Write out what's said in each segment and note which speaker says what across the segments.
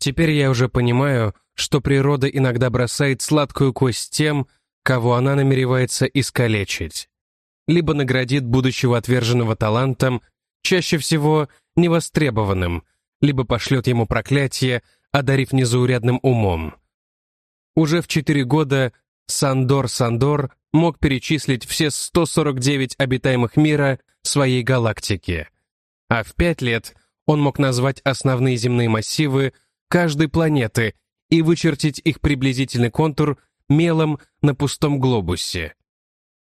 Speaker 1: Теперь я уже понимаю, что природа иногда бросает сладкую кость тем, кого она намеревается искалечить. Либо наградит будущего отверженного талантом, чаще всего невостребованным, либо пошлет ему проклятие, одарив незаурядным умом. Уже в четыре года Сандор Сандор мог перечислить все 149 обитаемых мира своей галактики, а в пять лет он мог назвать основные земные массивы каждой планеты и вычертить их приблизительный контур мелом на пустом глобусе.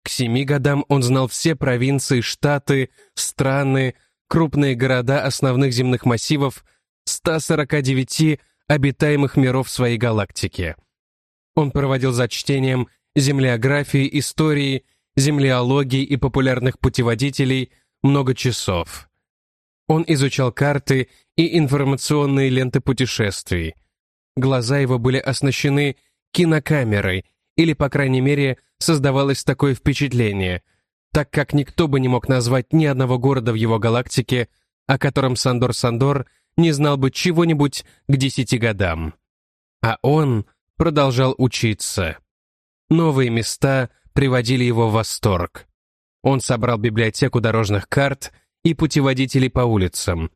Speaker 1: К семи годам он знал все провинции, штаты, страны, крупные города основных земных массивов 149 обитаемых миров своей галактики. Он проводил за чтением землеографии, истории, землеологии и популярных путеводителей много часов. Он изучал карты и информационные ленты путешествий. Глаза его были оснащены кинокамерой, или, по крайней мере, создавалось такое впечатление, так как никто бы не мог назвать ни одного города в его галактике, о котором Сандор Сандор не знал бы чего-нибудь к десяти годам. А он продолжал учиться. Новые места приводили его в восторг. Он собрал библиотеку дорожных карт и путеводителей по улицам.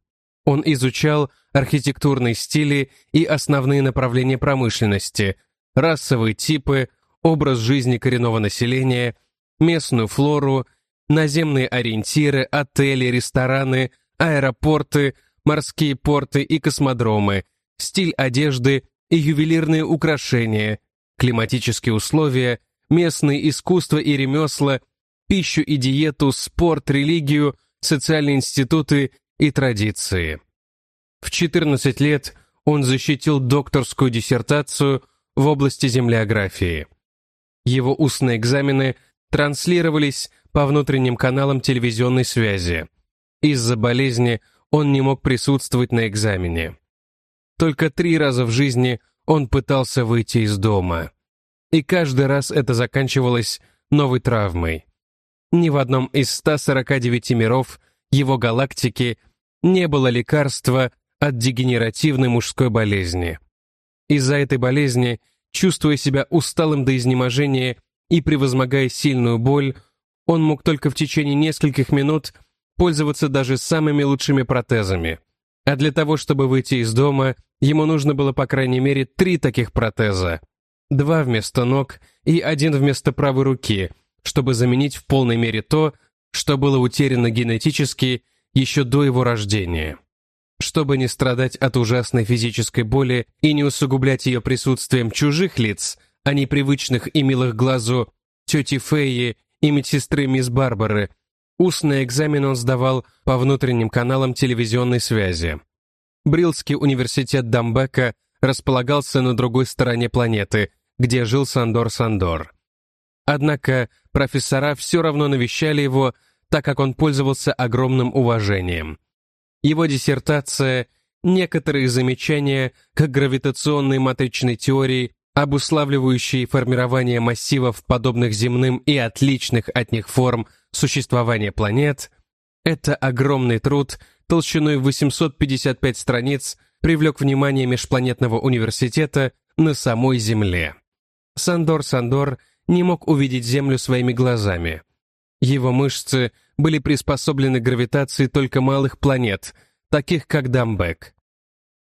Speaker 1: Он изучал архитектурные стили и основные направления промышленности, расовые типы, образ жизни коренного населения, местную флору, наземные ориентиры, отели, рестораны, аэропорты, морские порты и космодромы, стиль одежды и ювелирные украшения, климатические условия, местные искусства и ремесла, пищу и диету, спорт, религию, социальные институты и традиции. В 14 лет он защитил докторскую диссертацию в области землеографии. Его устные экзамены транслировались по внутренним каналам телевизионной связи. Из-за болезни он не мог присутствовать на экзамене. Только три раза в жизни он пытался выйти из дома. И каждый раз это заканчивалось новой травмой. Ни в одном из 149 миров его галактики не было лекарства от дегенеративной мужской болезни. Из-за этой болезни, чувствуя себя усталым до изнеможения и превозмогая сильную боль, он мог только в течение нескольких минут пользоваться даже самыми лучшими протезами. А для того, чтобы выйти из дома, ему нужно было по крайней мере три таких протеза. Два вместо ног и один вместо правой руки, чтобы заменить в полной мере то, что было утеряно генетически еще до его рождения. Чтобы не страдать от ужасной физической боли и не усугублять ее присутствием чужих лиц, а не привычных и милых глазу тети Феи и медсестры мисс Барбары, Устный экзамен он сдавал по внутренним каналам телевизионной связи. Брилский университет Дамбека располагался на другой стороне планеты, где жил Сандор Сандор. Однако профессора все равно навещали его, так как он пользовался огромным уважением. Его диссертация «Некоторые замечания к гравитационной матричной теории, обуславливающие формирование массивов, подобных земным и отличных от них форм существования планет, это огромный труд толщиной в 855 страниц привлек внимание Межпланетного университета на самой Земле. Сандор Сандор не мог увидеть Землю своими глазами. Его мышцы были приспособлены к гравитации только малых планет, таких как Дамбек.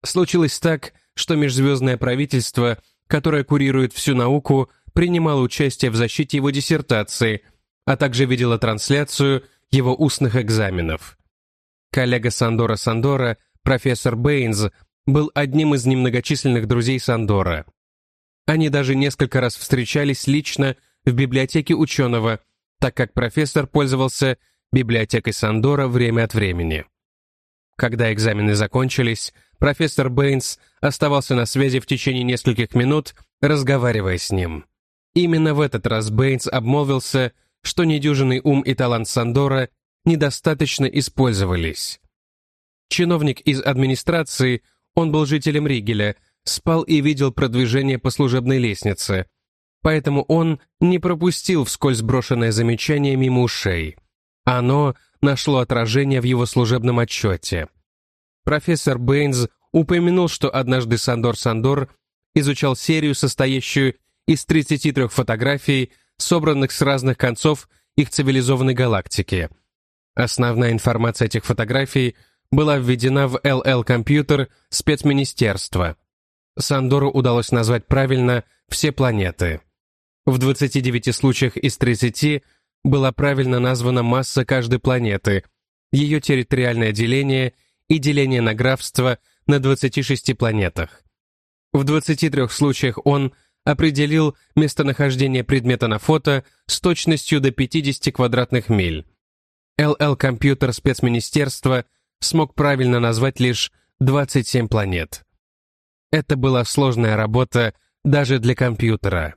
Speaker 1: Случилось так, что межзвездное правительство, которое курирует всю науку, принимало участие в защите его диссертации – а также видела трансляцию его устных экзаменов. Коллега Сандора, Сандора, профессор Бэйнс, был одним из немногочисленных друзей Сандора. Они даже несколько раз встречались лично в библиотеке ученого, так как профессор пользовался библиотекой Сандора время от времени. Когда экзамены закончились, профессор Бэйнс оставался на связи в течение нескольких минут, разговаривая с ним. Именно в этот раз Бэйнс обмолвился, что недюжинный ум и талант Сандора недостаточно использовались. Чиновник из администрации, он был жителем Ригеля, спал и видел продвижение по служебной лестнице, поэтому он не пропустил вскользь брошенное замечание мимо ушей. Оно нашло отражение в его служебном отчете. Профессор Бэйнс упомянул, что однажды Сандор Сандор изучал серию, состоящую из 33 фотографий, собранных с разных концов их цивилизованной галактики. Основная информация этих фотографий была введена в ЛЛ-компьютер спецминистерства. Сандору удалось назвать правильно все планеты. В 29 случаях из 30 была правильно названа масса каждой планеты, ее территориальное деление и деление на графство на 26 планетах. В 23 случаях он определил местонахождение предмета на фото с точностью до 50 квадратных миль. ЛЛ-компьютер спецминистерства смог правильно назвать лишь 27 планет. Это была сложная работа даже для компьютера.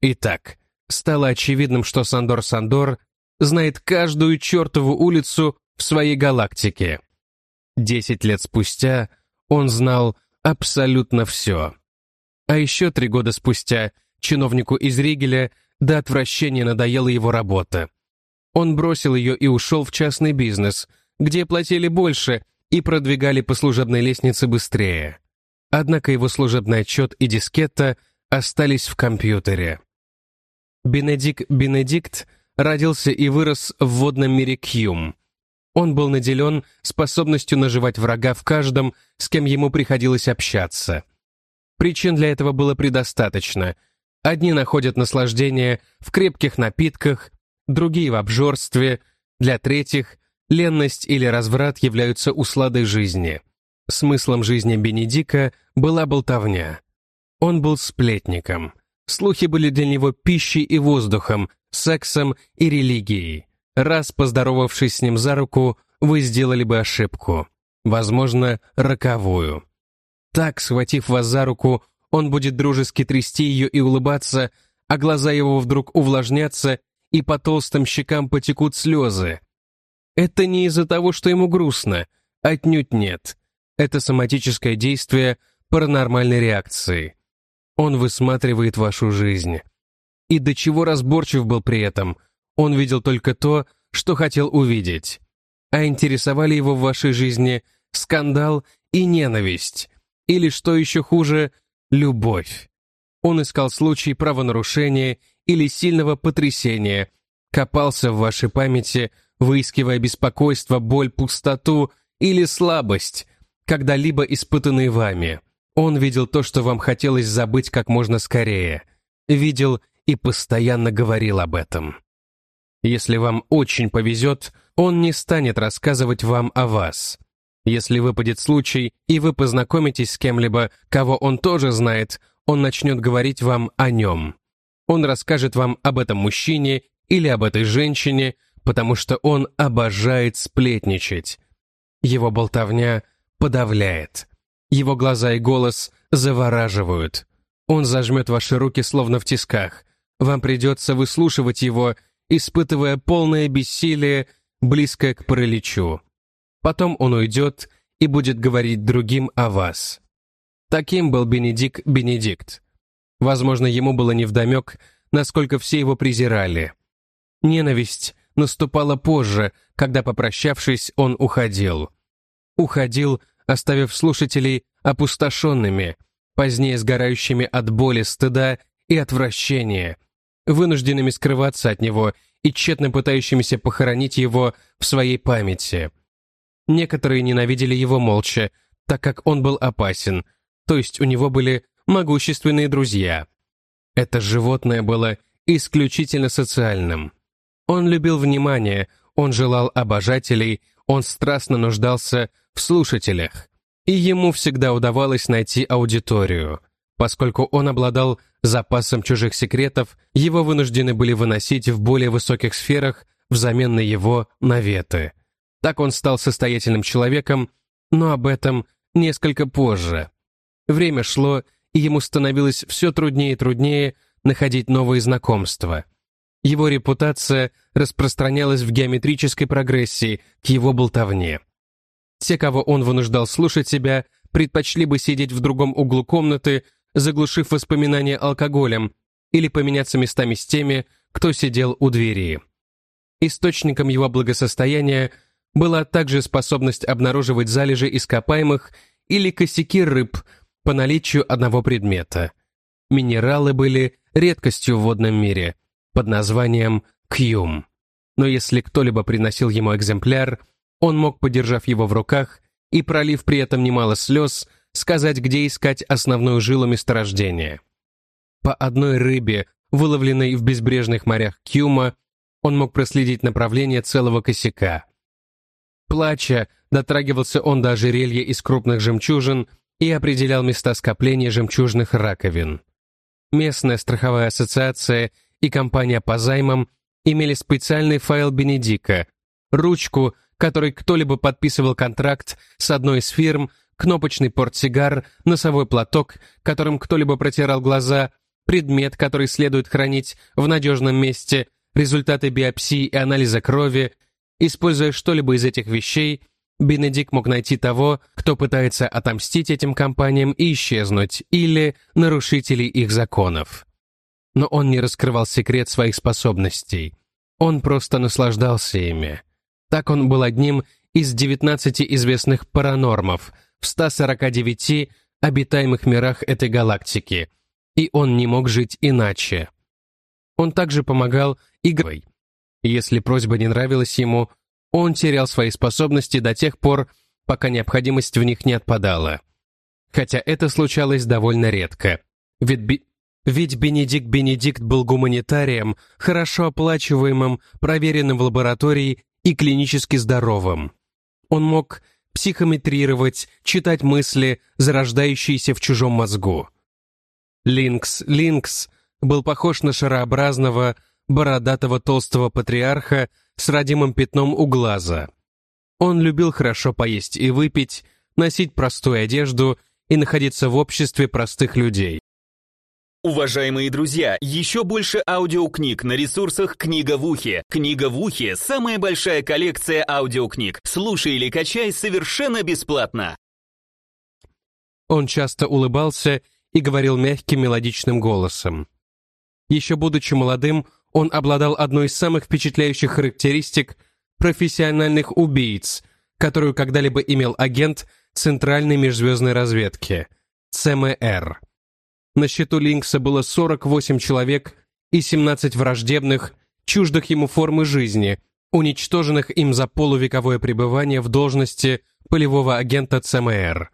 Speaker 1: Итак, стало очевидным, что Сандор Сандор знает каждую чертову улицу в своей галактике. Десять лет спустя он знал абсолютно все. А еще три года спустя чиновнику из Ригеля до отвращения надоела его работа. Он бросил ее и ушел в частный бизнес, где платили больше и продвигали по служебной лестнице быстрее. Однако его служебный отчет и дискетта остались в компьютере. Бенедик Бенедикт родился и вырос в водном мире Кьюм. Он был наделен способностью наживать врага в каждом, с кем ему приходилось общаться. Причин для этого было предостаточно. Одни находят наслаждение в крепких напитках, другие в обжорстве, для третьих ленность или разврат являются усладой жизни. Смыслом жизни Бенедика была болтовня. Он был сплетником. Слухи были для него пищей и воздухом, сексом и религией. Раз поздоровавшись с ним за руку, вы сделали бы ошибку. Возможно, роковую. Так, схватив вас за руку, он будет дружески трясти ее и улыбаться, а глаза его вдруг увлажнятся, и по толстым щекам потекут слезы. Это не из-за того, что ему грустно, отнюдь нет. Это соматическое действие паранормальной реакции. Он высматривает вашу жизнь. И до чего разборчив был при этом, он видел только то, что хотел увидеть. А интересовали его в вашей жизни скандал и ненависть, или, что еще хуже, любовь. Он искал случай правонарушения или сильного потрясения, копался в вашей памяти, выискивая беспокойство, боль, пустоту или слабость, когда-либо испытанные вами. Он видел то, что вам хотелось забыть как можно скорее. Видел и постоянно говорил об этом. Если вам очень повезет, он не станет рассказывать вам о вас. Если выпадет случай, и вы познакомитесь с кем-либо, кого он тоже знает, он начнет говорить вам о нем. Он расскажет вам об этом мужчине или об этой женщине, потому что он обожает сплетничать. Его болтовня подавляет. Его глаза и голос завораживают. Он зажмет ваши руки словно в тисках. Вам придется выслушивать его, испытывая полное бессилие, близкое к параличу. Потом он уйдет и будет говорить другим о вас. Таким был Бенедикт Бенедикт. Возможно, ему было невдомек, насколько все его презирали. Ненависть наступала позже, когда, попрощавшись, он уходил. Уходил, оставив слушателей опустошенными, позднее сгорающими от боли, стыда и отвращения, вынужденными скрываться от него и тщетно пытающимися похоронить его в своей памяти. Некоторые ненавидели его молча, так как он был опасен, то есть у него были могущественные друзья. Это животное было исключительно социальным. Он любил внимание, он желал обожателей, он страстно нуждался в слушателях, и ему всегда удавалось найти аудиторию. Поскольку он обладал запасом чужих секретов, его вынуждены были выносить в более высоких сферах взамен на его наветы. Так он стал состоятельным человеком, но об этом несколько позже. Время шло, и ему становилось все труднее и труднее находить новые знакомства. Его репутация распространялась в геометрической прогрессии к его болтовне. Те, кого он вынуждал слушать себя, предпочли бы сидеть в другом углу комнаты, заглушив воспоминания алкоголем, или поменяться местами с теми, кто сидел у двери. Источником его благосостояния была также способность обнаруживать залежи ископаемых или косяки рыб по наличию одного предмета. Минералы были редкостью в водном мире под названием кьюм. Но если кто-либо приносил ему экземпляр, он мог, подержав его в руках и пролив при этом немало слез, сказать, где искать основную жилу месторождения. По одной рыбе, выловленной в безбрежных морях Кьюма, он мог проследить направление целого косяка. Плача, дотрагивался он до ожерелья из крупных жемчужин и определял места скопления жемчужных раковин. Местная страховая ассоциация и компания по займам имели специальный файл Бенедика, ручку, которой кто-либо подписывал контракт с одной из фирм, кнопочный портсигар, носовой платок, которым кто-либо протирал глаза, предмет, который следует хранить в надежном месте, результаты биопсии и анализа крови. Используя что-либо из этих вещей, Бенедикт мог найти того, кто пытается отомстить этим компаниям и исчезнуть, или нарушителей их законов. Но он не раскрывал секрет своих способностей. Он просто наслаждался ими. Так он был одним из 19 известных паранормов в 149 обитаемых мирах этой галактики, и он не мог жить иначе. Он также помогал игрой. Если просьба не нравилась ему, он терял свои способности до тех пор, пока необходимость в них не отпадала. Хотя это случалось довольно редко. Ведь, Би... Ведь Бенедикт Бенедикт был гуманитарием, хорошо оплачиваемым, проверенным в лаборатории и клинически здоровым. Он мог психометрировать, читать мысли, зарождающиеся в чужом мозгу. Линкс, Линкс был похож на шарообразного, бородатого толстого патриарха с родимым пятном у глаза. Он любил хорошо поесть и выпить, носить простую одежду и находиться в обществе простых людей.
Speaker 2: Уважаемые друзья, еще больше аудиокниг на ресурсах «Книга в ухе». «Книга в ухе» — самая большая коллекция аудиокниг. Слушай или качай совершенно бесплатно.
Speaker 1: Он часто улыбался и говорил мягким мелодичным голосом. Еще будучи молодым, он обладал одной из самых впечатляющих характеристик профессиональных убийц, которую когда-либо имел агент Центральной межзвездной разведки, ЦМР. На счету Линкса было 48 человек и 17 враждебных, чуждых ему формы жизни, уничтоженных им за полувековое пребывание в должности полевого агента ЦМР.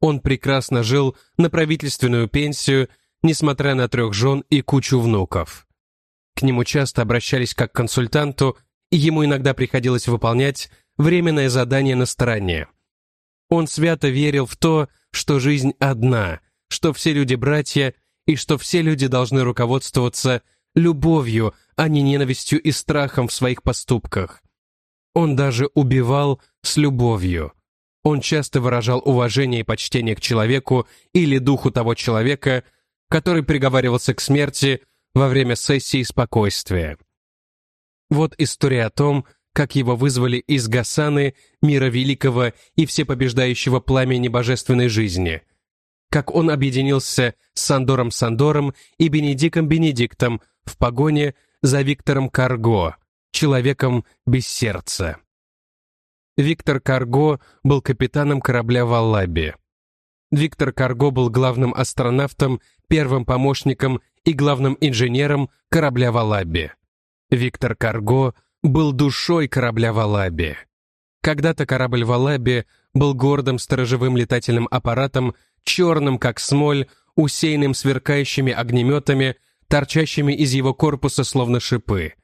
Speaker 1: Он прекрасно жил на правительственную пенсию, несмотря на трех жен и кучу внуков. К нему часто обращались как к консультанту, и ему иногда приходилось выполнять временное задание на стороне. Он свято верил в то, что жизнь одна, что все люди братья и что все люди должны руководствоваться любовью, а не ненавистью и страхом в своих поступках. Он даже убивал с любовью. Он часто выражал уважение и почтение к человеку или духу того человека, который приговаривался к смерти во время сессии спокойствия. Вот история о том, как его вызвали из Гасаны, мира великого и всепобеждающего пламени божественной жизни, как он объединился с Сандором Сандором и Бенедиком Бенедиктом в погоне за Виктором Карго, человеком без сердца. Виктор Карго был капитаном корабля «Валлаби». Виктор Карго был главным астронавтом, первым помощником и главным инженером корабля «Валаби». Виктор Карго был душой корабля «Валаби». Когда-то корабль «Валаби» был гордым сторожевым летательным аппаратом, черным как смоль, усеянным сверкающими огнеметами, торчащими из его корпуса словно шипы.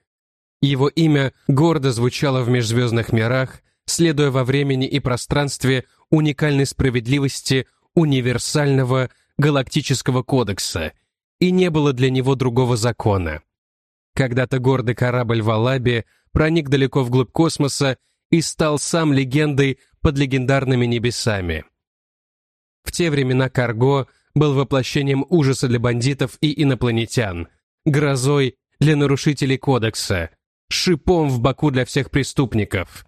Speaker 1: Его имя гордо звучало в межзвездных мирах, следуя во времени и пространстве уникальной справедливости универсального галактического кодекса, и не было для него другого закона. Когда-то гордый корабль Валаби проник далеко вглубь космоса и стал сам легендой под легендарными небесами. В те времена Карго был воплощением ужаса для бандитов и инопланетян, грозой для нарушителей кодекса, шипом в боку для всех преступников.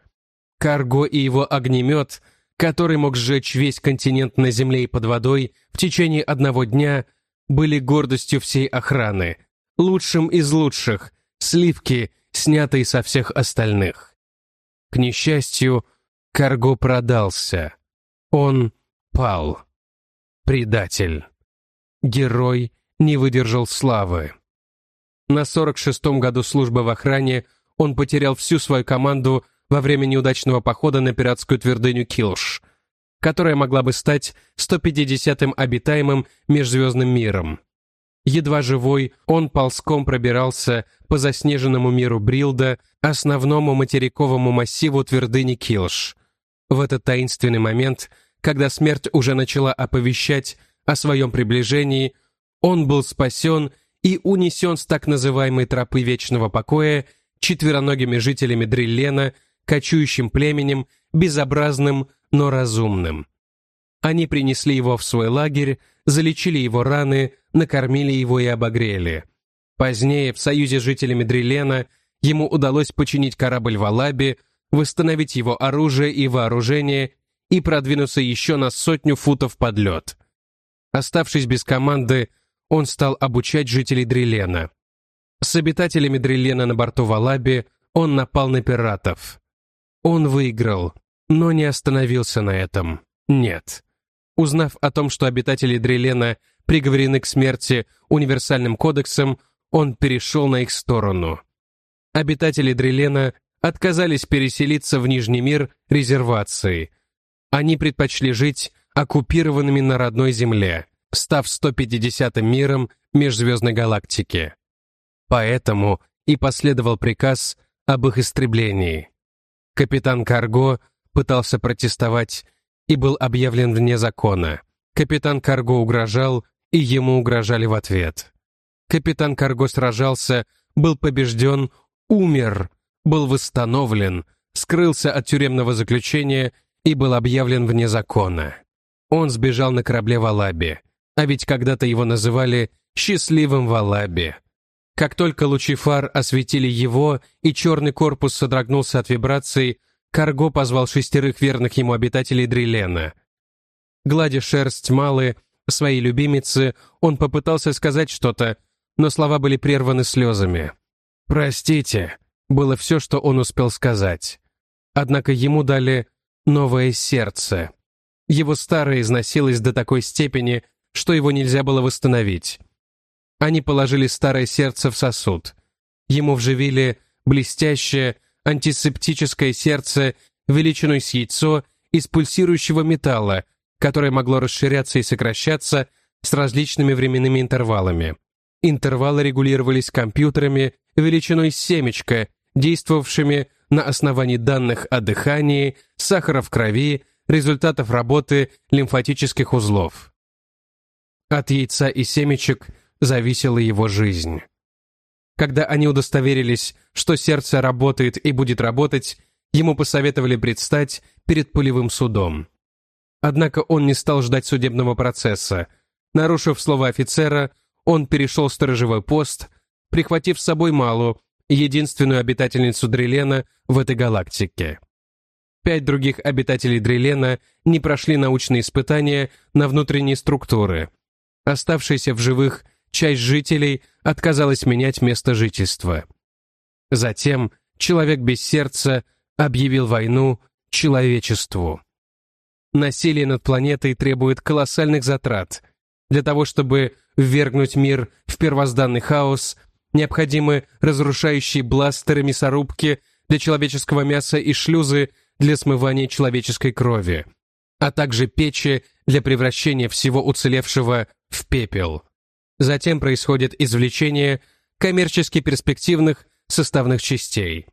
Speaker 1: Карго и его огнемет, который мог сжечь весь континент на земле и под водой в течение одного дня, были гордостью всей охраны, лучшим из лучших, сливки, снятые со всех остальных. К несчастью, Карго продался. Он пал. Предатель. Герой не выдержал славы. На 46-м году службы в охране он потерял всю свою команду во время неудачного похода на пиратскую твердыню Килш, которая могла бы стать 150-м обитаемым межзвездным миром. Едва живой, он ползком пробирался по заснеженному миру Брилда, основному материковому массиву твердыни Килш. В этот таинственный момент, когда смерть уже начала оповещать о своем приближении, он был спасен и унесен с так называемой тропы вечного покоя четвероногими жителями Дриллена, кочующим племенем, безобразным, но разумным. Они принесли его в свой лагерь, залечили его раны, накормили его и обогрели. Позднее, в союзе с жителями Дрилена, ему удалось починить корабль в Алабе, восстановить его оружие и вооружение и продвинуться еще на сотню футов под лед. Оставшись без команды, он стал обучать жителей Дрилена. С обитателями Дрилена на борту Валаби он напал на пиратов. Он выиграл, но не остановился на этом. Нет. Узнав о том, что обитатели Дрелена приговорены к смерти универсальным кодексом, он перешел на их сторону. Обитатели Дрелена отказались переселиться в Нижний мир резервации. Они предпочли жить оккупированными на родной земле, став 150-м миром межзвездной галактики. Поэтому и последовал приказ об их истреблении. Капитан Карго пытался протестовать и был объявлен вне закона. Капитан Карго угрожал, и ему угрожали в ответ. Капитан Карго сражался, был побежден, умер, был восстановлен, скрылся от тюремного заключения и был объявлен вне закона. Он сбежал на корабле в Алабе, а ведь когда-то его называли «счастливым в Алабе». Как только лучи фар осветили его, и черный корпус содрогнулся от вибраций, Карго позвал шестерых верных ему обитателей Дрилена. Гладя шерсть Малы, своей любимицы, он попытался сказать что-то, но слова были прерваны слезами. «Простите», было все, что он успел сказать. Однако ему дали новое сердце. Его старое износилось до такой степени, что его нельзя было восстановить. Они положили старое сердце в сосуд. Ему вживили блестящее, антисептическое сердце величиной с яйцо из пульсирующего металла, которое могло расширяться и сокращаться с различными временными интервалами. Интервалы регулировались компьютерами величиной с семечко, действовавшими на основании данных о дыхании, сахара в крови, результатов работы лимфатических узлов. От яйца и семечек зависела его жизнь. Когда они удостоверились, что сердце работает и будет работать, ему посоветовали предстать перед пулевым судом. Однако он не стал ждать судебного процесса. Нарушив слово офицера, он перешел сторожевой пост, прихватив с собой Малу, единственную обитательницу Дрелена в этой галактике. Пять других обитателей Дрелена не прошли научные испытания на внутренние структуры. Оставшиеся в живых часть жителей отказалась менять место жительства. Затем человек без сердца объявил войну человечеству. Насилие над планетой требует колоссальных затрат. Для того, чтобы ввергнуть мир в первозданный хаос, необходимы разрушающие бластеры мясорубки для человеческого мяса и шлюзы для смывания человеческой крови, а также печи для превращения всего уцелевшего в пепел. Затем происходит извлечение коммерчески перспективных составных частей.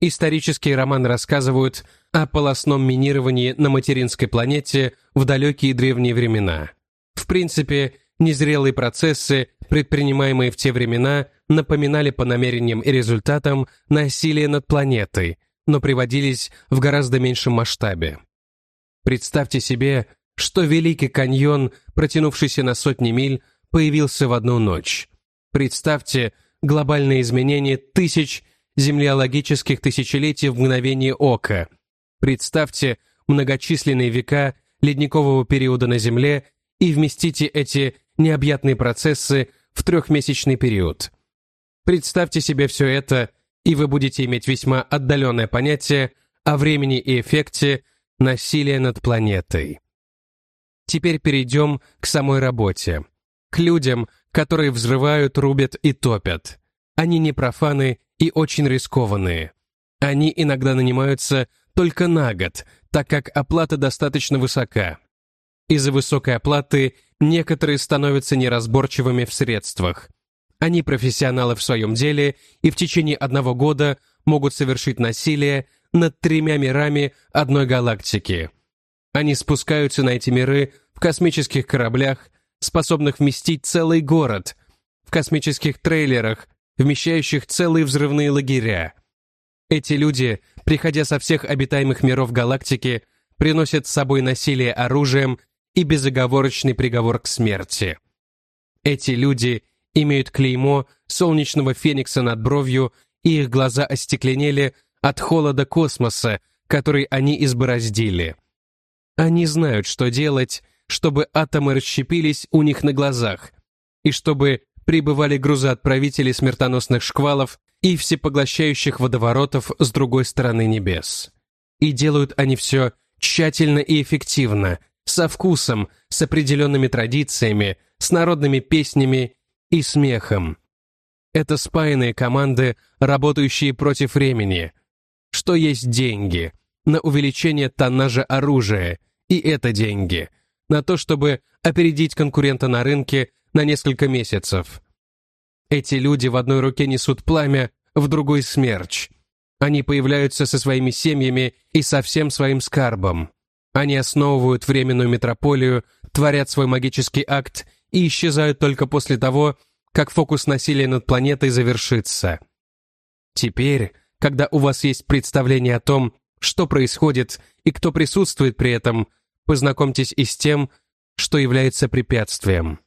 Speaker 1: Исторические романы рассказывают о полостном минировании на материнской планете в далекие древние времена. В принципе, незрелые процессы, предпринимаемые в те времена, напоминали по намерениям и результатам насилие над планетой, но приводились в гораздо меньшем масштабе. Представьте себе, что Великий каньон, протянувшийся на сотни миль, появился в одну ночь. Представьте глобальные изменения тысяч землеологических тысячелетий в мгновение ока. Представьте многочисленные века ледникового периода на Земле и вместите эти необъятные процессы в трехмесячный период. Представьте себе все это, и вы будете иметь весьма отдаленное понятие о времени и эффекте насилия над планетой. Теперь перейдем к самой работе. К людям, которые взрывают, рубят и топят. Они не профаны и очень рискованные. Они иногда нанимаются только на год, так как оплата достаточно высока. Из-за высокой оплаты некоторые становятся неразборчивыми в средствах. Они профессионалы в своем деле и в течение одного года могут совершить насилие над тремя мирами одной галактики. Они спускаются на эти миры в космических кораблях, способных вместить целый город, в космических трейлерах, вмещающих целые взрывные лагеря. Эти люди, приходя со всех обитаемых миров галактики, приносят с собой насилие оружием и безоговорочный приговор к смерти. Эти люди имеют клеймо солнечного феникса над бровью, и их глаза остекленели от холода космоса, который они избороздили. Они знают, что делать, чтобы атомы расщепились у них на глазах, и чтобы прибывали грузоотправители смертоносных шквалов и всепоглощающих водоворотов с другой стороны небес. И делают они все тщательно и эффективно, со вкусом, с определенными традициями, с народными песнями и смехом. Это спаянные команды, работающие против времени. Что есть деньги? На увеличение тоннажа оружия. И это деньги. На то, чтобы опередить конкурента на рынке на несколько месяцев. Эти люди в одной руке несут пламя, в другой смерч. Они появляются со своими семьями и со всем своим скарбом. Они основывают временную метрополию, творят свой магический акт и исчезают только после того, как фокус насилия над планетой завершится. Теперь, когда у вас есть представление о том, что происходит и кто присутствует при этом, познакомьтесь и с тем, что является препятствием.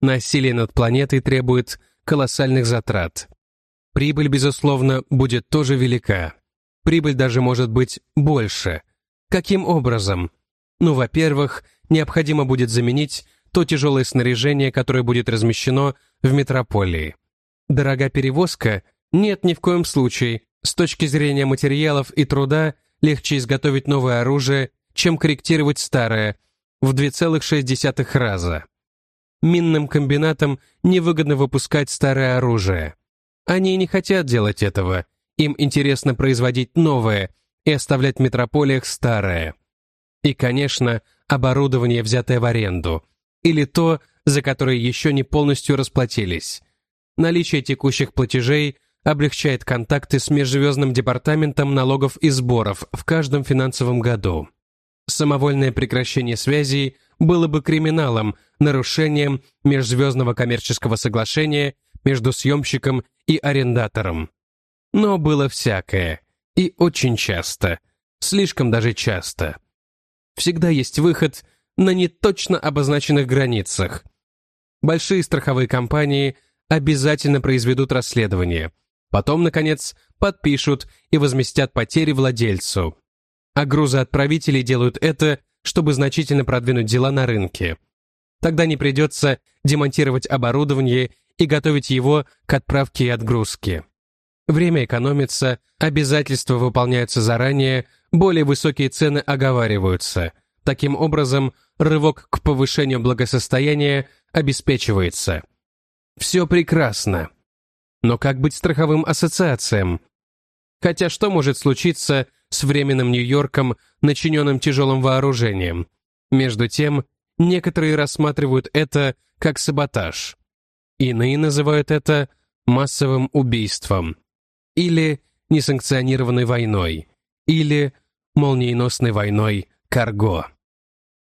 Speaker 1: Насилие над планетой требует колоссальных затрат. Прибыль, безусловно, будет тоже велика. Прибыль даже может быть больше. Каким образом? Ну, во-первых, необходимо будет заменить то тяжелое снаряжение, которое будет размещено в метрополии. Дорога перевозка? Нет, ни в коем случае. С точки зрения материалов и труда легче изготовить новое оружие, чем корректировать старое, в 2,6 раза. Минным комбинатам невыгодно выпускать старое оружие. Они не хотят делать этого. Им интересно производить новое и оставлять в метрополиях старое. И, конечно, оборудование, взятое в аренду. Или то, за которое еще не полностью расплатились. Наличие текущих платежей облегчает контакты с Межзвездным департаментом налогов и сборов в каждом финансовом году. Самовольное прекращение связей было бы криминалом, нарушением межзвездного коммерческого соглашения между съемщиком и арендатором. Но было всякое. И очень часто. Слишком даже часто. Всегда есть выход на неточно обозначенных границах. Большие страховые компании обязательно произведут расследование. Потом, наконец, подпишут и возместят потери владельцу. А грузоотправители делают это, чтобы значительно продвинуть дела на рынке. Тогда не придется демонтировать оборудование и готовить его к отправке и отгрузке. Время экономится, обязательства выполняются заранее, более высокие цены оговариваются. Таким образом, рывок к повышению благосостояния обеспечивается. Все прекрасно. Но как быть страховым ассоциациям? Хотя что может случиться с временным Нью-Йорком, начиненным тяжелым вооружением? Между тем, некоторые рассматривают это как саботаж. Иные называют это массовым убийством, или несанкционированной войной, или молниеносной войной Карго.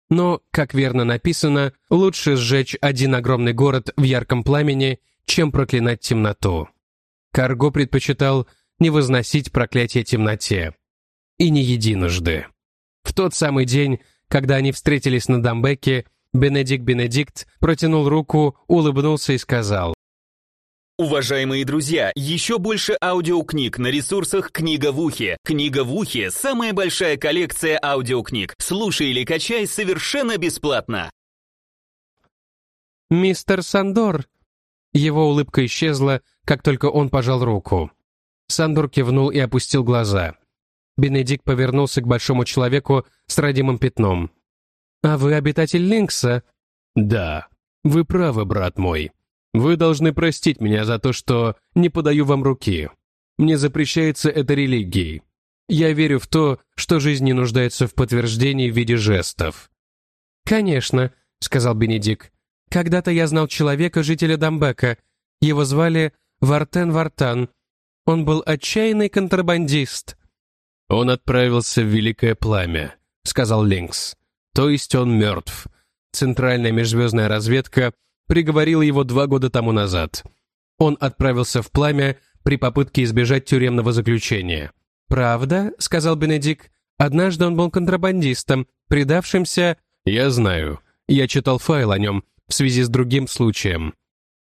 Speaker 1: Но, как верно написано, лучше сжечь один огромный город в ярком пламени, чем проклинать темноту. Карго предпочитал не возносить проклятие темноте. И не единожды. В тот самый день, когда они встретились на Дамбеке, Бенедикт Бенедикт протянул руку, улыбнулся и сказал.
Speaker 2: Уважаемые друзья, еще больше аудиокниг на ресурсах «Книга в ухе». «Книга в ухе» — самая большая коллекция аудиокниг. Слушай или качай совершенно бесплатно.
Speaker 1: «Мистер Сандор!» Его улыбка исчезла, как только он пожал руку. Сандор кивнул и опустил глаза. Бенедикт повернулся к большому человеку с родимым пятном. «А вы обитатель Линкса?»
Speaker 3: «Да, вы правы, брат мой. Вы должны простить меня за то, что не подаю вам руки. Мне запрещается это религией. Я верю в то, что жизнь не нуждается в подтверждении в виде жестов».
Speaker 1: «Конечно», — сказал Бенедик. «Когда-то я знал человека, жителя Дамбека. Его звали Вартен Вартан. Он был отчаянный контрабандист».
Speaker 3: «Он отправился в Великое Пламя», — сказал Линкс. «То есть он мертв. Центральная межзвездная разведка приговорила его два года тому назад. Он отправился в Пламя при попытке избежать тюремного заключения.
Speaker 1: «Правда?» — сказал Бенедик. «Однажды он был контрабандистом, предавшимся...»
Speaker 3: «Я знаю. Я читал файл о нем в связи с другим случаем».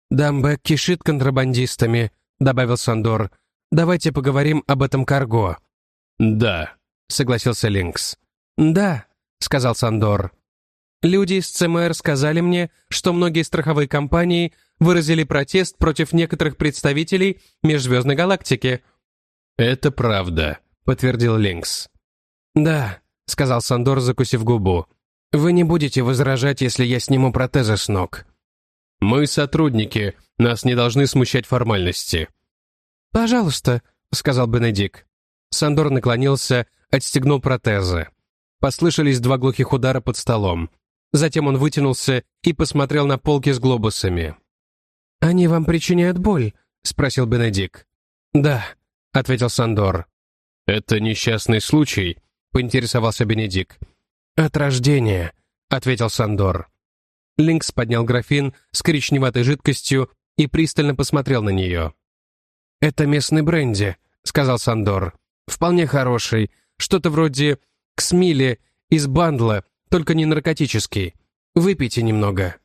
Speaker 1: «Дамбек кишит контрабандистами», — добавил Сандор. «Давайте поговорим об этом карго».
Speaker 3: «Да», —
Speaker 1: согласился Линкс. «Да», — сказал Сандор. «Люди из ЦМР сказали мне, что многие страховые компании выразили протест против некоторых представителей межзвездной галактики».
Speaker 3: «Это правда», — подтвердил Линкс.
Speaker 1: «Да», — сказал Сандор, закусив губу. «Вы не будете возражать, если я сниму протезы с ног».
Speaker 3: «Мы сотрудники, нас не должны смущать формальности».
Speaker 1: «Пожалуйста», — сказал Бенедик. Сандор наклонился, отстегнул протезы. Послышались два глухих удара под столом. Затем он вытянулся и посмотрел на полки с глобусами. «Они вам причиняют боль?» — спросил Бенедик. «Да», — ответил Сандор.
Speaker 3: «Это несчастный случай?» — поинтересовался Бенедик.
Speaker 1: «От рождения», — ответил Сандор. Линкс поднял графин с коричневатой жидкостью и пристально посмотрел на нее. «Это местный бренди», — сказал Сандор. «Вполне хороший. Что-то вроде ксмили из бандла, только не наркотический. Выпейте немного».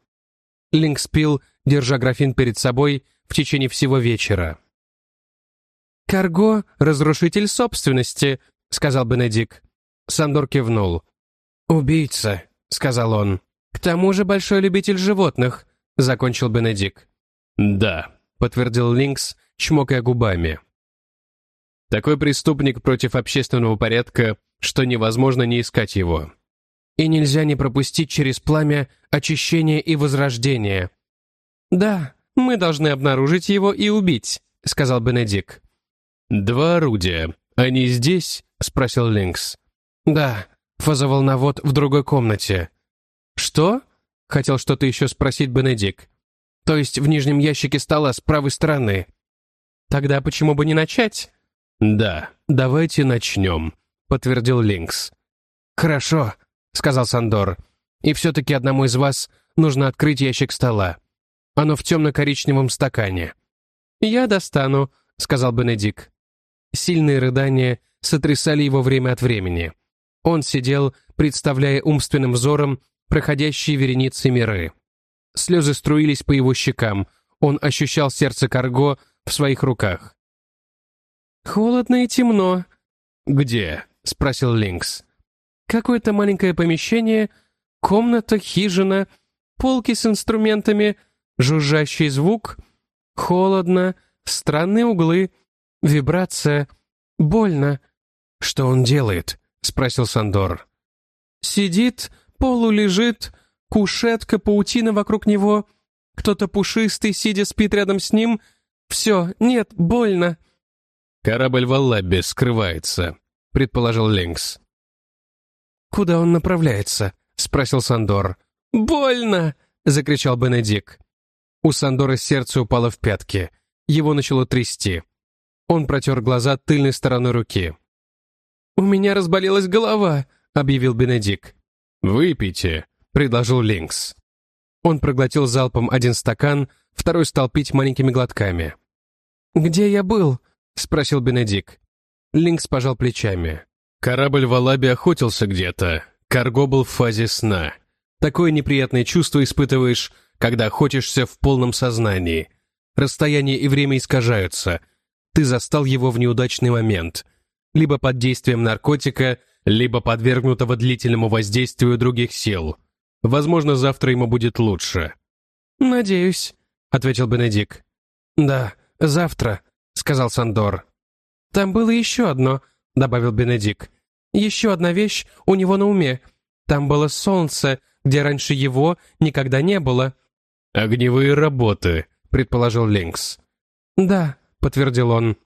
Speaker 1: Линкс пил, держа графин перед собой в течение всего вечера. «Карго — разрушитель собственности», — сказал Бенедик. Сандор кивнул. «Убийца», — сказал он. «К тому же большой любитель животных», — закончил Бенедик.
Speaker 3: «Да», — подтвердил Линкс, чмокая губами. «Такой преступник против общественного порядка, что невозможно не искать его».
Speaker 1: «И нельзя не пропустить через пламя очищение и возрождение». «Да, мы должны обнаружить его и убить», — сказал Бенедик.
Speaker 3: «Два орудия. Они здесь?» — спросил Линкс.
Speaker 1: «Да, фазоволновод в другой комнате». «Что?» — хотел что-то еще спросить Бенедик. «То есть в нижнем ящике стола с правой стороны». «Тогда почему бы не начать?»
Speaker 3: «Да, давайте начнем», — подтвердил Линкс.
Speaker 1: «Хорошо», — сказал Сандор. «И все-таки одному из вас нужно открыть ящик стола. Оно в темно-коричневом стакане». «Я достану», — сказал Бенедик. Сильные рыдания сотрясали его время от времени. Он сидел, представляя умственным взором проходящие вереницы миры. Слезы струились по его щекам, он ощущал сердце Карго в своих руках. «Холодно и темно».
Speaker 3: «Где?» — спросил Линкс.
Speaker 1: «Какое-то маленькое помещение, комната, хижина, полки с инструментами, жужжащий звук, холодно, странные углы, Вибрация. Больно.
Speaker 3: Что он делает? Спросил Сандор.
Speaker 1: Сидит, полулежит, кушетка, паутина вокруг него. Кто-то пушистый, сидя, спит рядом с ним. Все, нет, больно.
Speaker 3: Корабль в Аллабе скрывается, предположил Линкс.
Speaker 1: «Куда он направляется?» — спросил Сандор. «Больно!» — закричал Бенедик. У Сандора сердце упало в пятки. Его начало трясти. Он протер глаза тыльной стороной руки. «У меня разболелась голова», — объявил Бенедик.
Speaker 3: «Выпейте», — предложил Линкс.
Speaker 1: Он проглотил залпом один стакан, второй стал пить маленькими глотками. «Где я был?» — спросил Бенедик. Линкс пожал плечами.
Speaker 3: «Корабль в Алабе охотился где-то. Карго был в фазе сна. Такое неприятное чувство испытываешь, когда охотишься в полном сознании. Расстояние и время искажаются, ты застал его в неудачный момент, либо под действием наркотика, либо подвергнутого длительному воздействию других сил. Возможно, завтра ему будет лучше».
Speaker 1: «Надеюсь», — ответил Бенедик. «Да, завтра», — сказал Сандор. «Там было еще одно», — добавил Бенедик. «Еще одна вещь у него на уме.
Speaker 4: Там было солнце, где раньше его никогда не было».
Speaker 1: «Огневые работы», — предположил Линкс.
Speaker 4: «Да», — подтвердил он.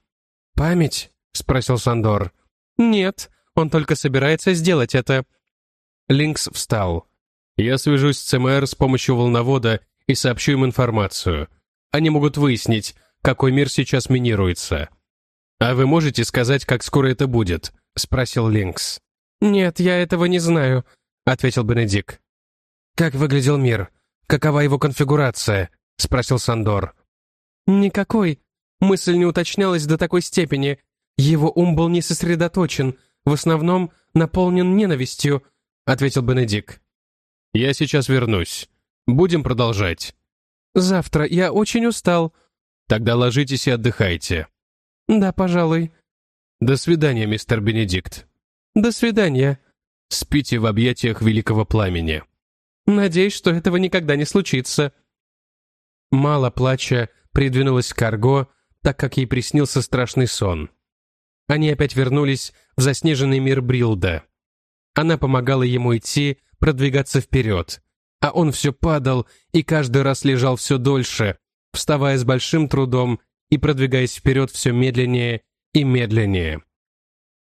Speaker 1: «Память?» — спросил Сандор.
Speaker 4: «Нет, он только собирается сделать это».
Speaker 1: Линкс встал. «Я свяжусь с ЦМР с помощью волновода и сообщу им информацию. Они могут выяснить, какой мир сейчас минируется. А вы можете сказать, как скоро это будет?» — спросил Линкс.
Speaker 4: «Нет, я этого не знаю», — ответил Бенедик.
Speaker 1: «Как выглядел мир? Какова его конфигурация?» — спросил Сандор.
Speaker 4: «Никакой. Мысль не уточнялась до такой степени. Его ум был не сосредоточен, в основном наполнен ненавистью», — ответил Бенедик.
Speaker 1: «Я сейчас вернусь. Будем продолжать».
Speaker 4: «Завтра. Я очень устал».
Speaker 1: «Тогда ложитесь и отдыхайте».
Speaker 4: «Да, пожалуй».
Speaker 1: «До свидания, мистер Бенедикт».
Speaker 4: «До свидания».
Speaker 1: «Спите в объятиях великого пламени».
Speaker 4: «Надеюсь, что этого никогда не случится».
Speaker 1: Мало плача, придвинулась к Карго, так как ей приснился страшный сон. Они опять вернулись в заснеженный мир Брилда. Она помогала ему идти, продвигаться вперед, а он все падал и каждый раз лежал все дольше, вставая с большим трудом и продвигаясь вперед все медленнее и медленнее.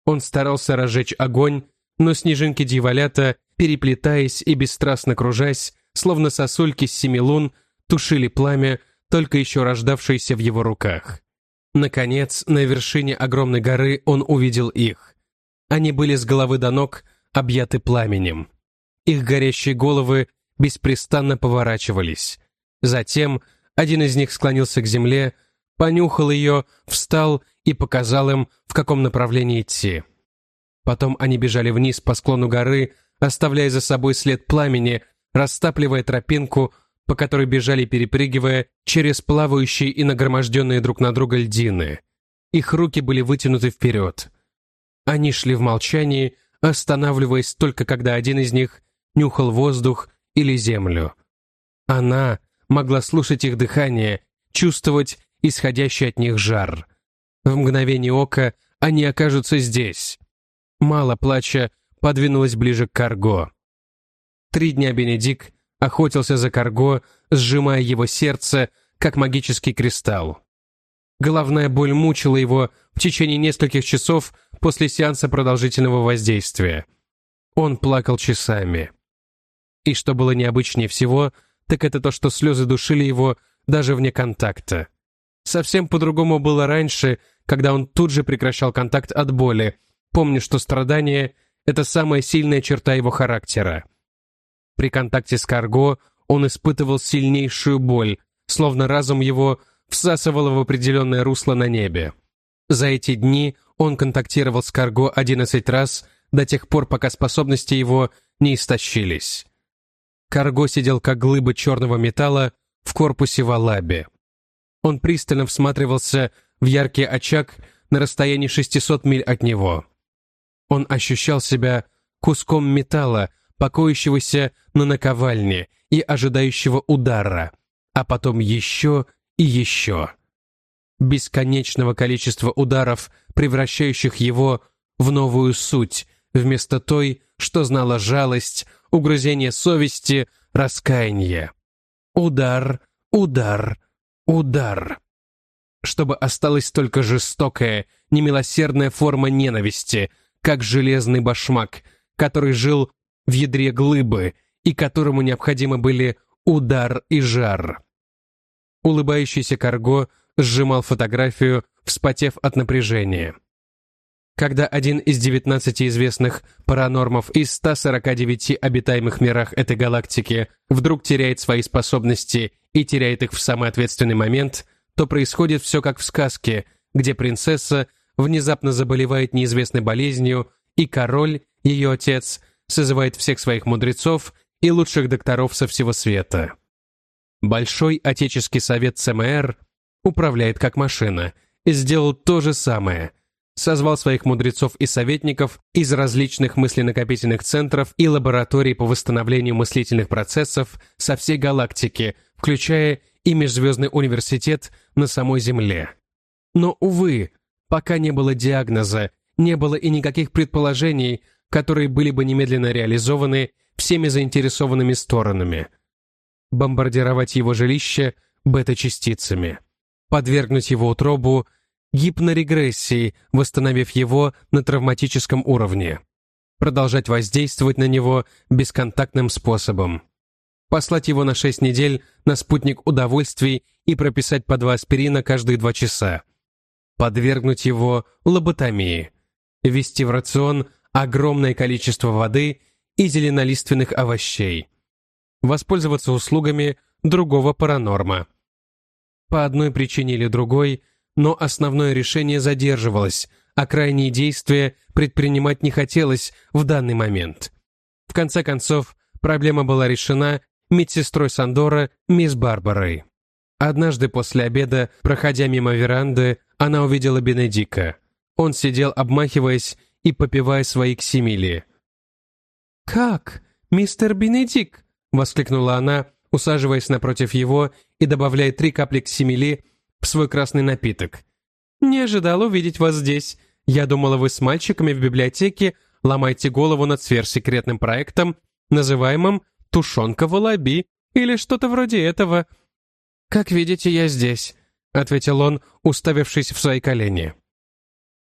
Speaker 1: Он старался разжечь огонь, но снежинки дьяволята, переплетаясь и бесстрастно кружась, словно сосульки с семи лун, тушили пламя, только еще рождавшееся в его руках. Наконец, на вершине огромной горы он увидел их. Они были с головы до ног объяты пламенем. Их горящие головы беспрестанно поворачивались. Затем один из них склонился к земле, понюхал ее, встал и показал им, в каком направлении идти. Потом они бежали вниз по склону горы, оставляя за собой след пламени, растапливая тропинку, по которой бежали, перепрыгивая, через плавающие и нагроможденные друг на друга льдины. Их руки были вытянуты вперед. Они шли в молчании, останавливаясь только когда один из них нюхал воздух или землю. Она могла слушать их дыхание, чувствовать исходящий от них жар. В мгновение ока они окажутся здесь. Мало плача, подвинулась ближе к Карго. Три дня Бенедик охотился за Карго, сжимая его сердце, как магический кристалл. Головная боль мучила его в течение нескольких часов после сеанса продолжительного воздействия. Он плакал часами. И что было необычнее всего, так это то, что слезы душили его даже вне контакта. Совсем по-другому было раньше, когда он тут же прекращал контакт от боли, помня, что страдание — это самая сильная черта его характера. При контакте с Карго он испытывал сильнейшую боль, словно разум его всасывало в определенное русло на небе. За эти дни он контактировал с Карго 11 раз до тех пор, пока способности его не истощились. Карго сидел как глыба черного металла в корпусе Валаби. Он пристально всматривался в яркий очаг на расстоянии 600 миль от него. Он ощущал себя куском металла, покоящегося на наковальне и ожидающего удара, а потом еще и еще. Бесконечного количества ударов, превращающих его в новую суть, вместо той, что знала жалость, угрызение совести, раскаяние. Удар, удар, удар. Чтобы осталась только жестокая, немилосердная форма ненависти, как железный башмак, который жил в ядре глыбы и которому необходимы были удар и жар. Улыбающийся Карго сжимал фотографию, вспотев от напряжения. Когда один из 19 известных паранормов из 149 обитаемых мирах этой галактики вдруг теряет свои способности и теряет их в самый ответственный момент, то происходит все как в сказке, где принцесса внезапно заболевает неизвестной болезнью, и король, ее отец, созывает всех своих мудрецов и лучших докторов со всего света. Большой Отеческий совет ЦМР управляет как машина и сделал то же самое. Созвал своих мудрецов и советников из различных мысленакопительных центров и лабораторий по восстановлению мыслительных процессов со всей галактики, включая и Межзвездный университет на самой Земле. Но, увы, пока не было диагноза, не было и никаких предположений, которые были бы немедленно реализованы, всеми заинтересованными сторонами. Бомбардировать его жилище бета-частицами. Подвергнуть его утробу гипнорегрессии, восстановив его на травматическом уровне. Продолжать воздействовать на него бесконтактным способом. Послать его на 6 недель на спутник удовольствий и прописать по два аспирина каждые два часа. Подвергнуть его лоботомии. Ввести в рацион огромное количество воды и зеленолиственных овощей. Воспользоваться услугами другого паранорма. По одной причине или другой, но основное решение задерживалось, а крайние действия предпринимать не хотелось в данный момент. В конце концов, проблема была решена медсестрой Сандора, мисс Барбарой. Однажды после обеда, проходя мимо веранды, она увидела Бенедика. Он сидел, обмахиваясь и попивая свои ксимили. «Как? Мистер Бенедик?» — воскликнула она, усаживаясь напротив его и добавляя три капли ксимили свой красный напиток. «Не ожидал увидеть вас здесь. Я думала, вы с мальчиками в библиотеке ломаете голову над сверхсекретным проектом, называемым «Тушенка в лоби» или что-то вроде этого». «Как видите, я здесь», — ответил он, уставившись в свои колени.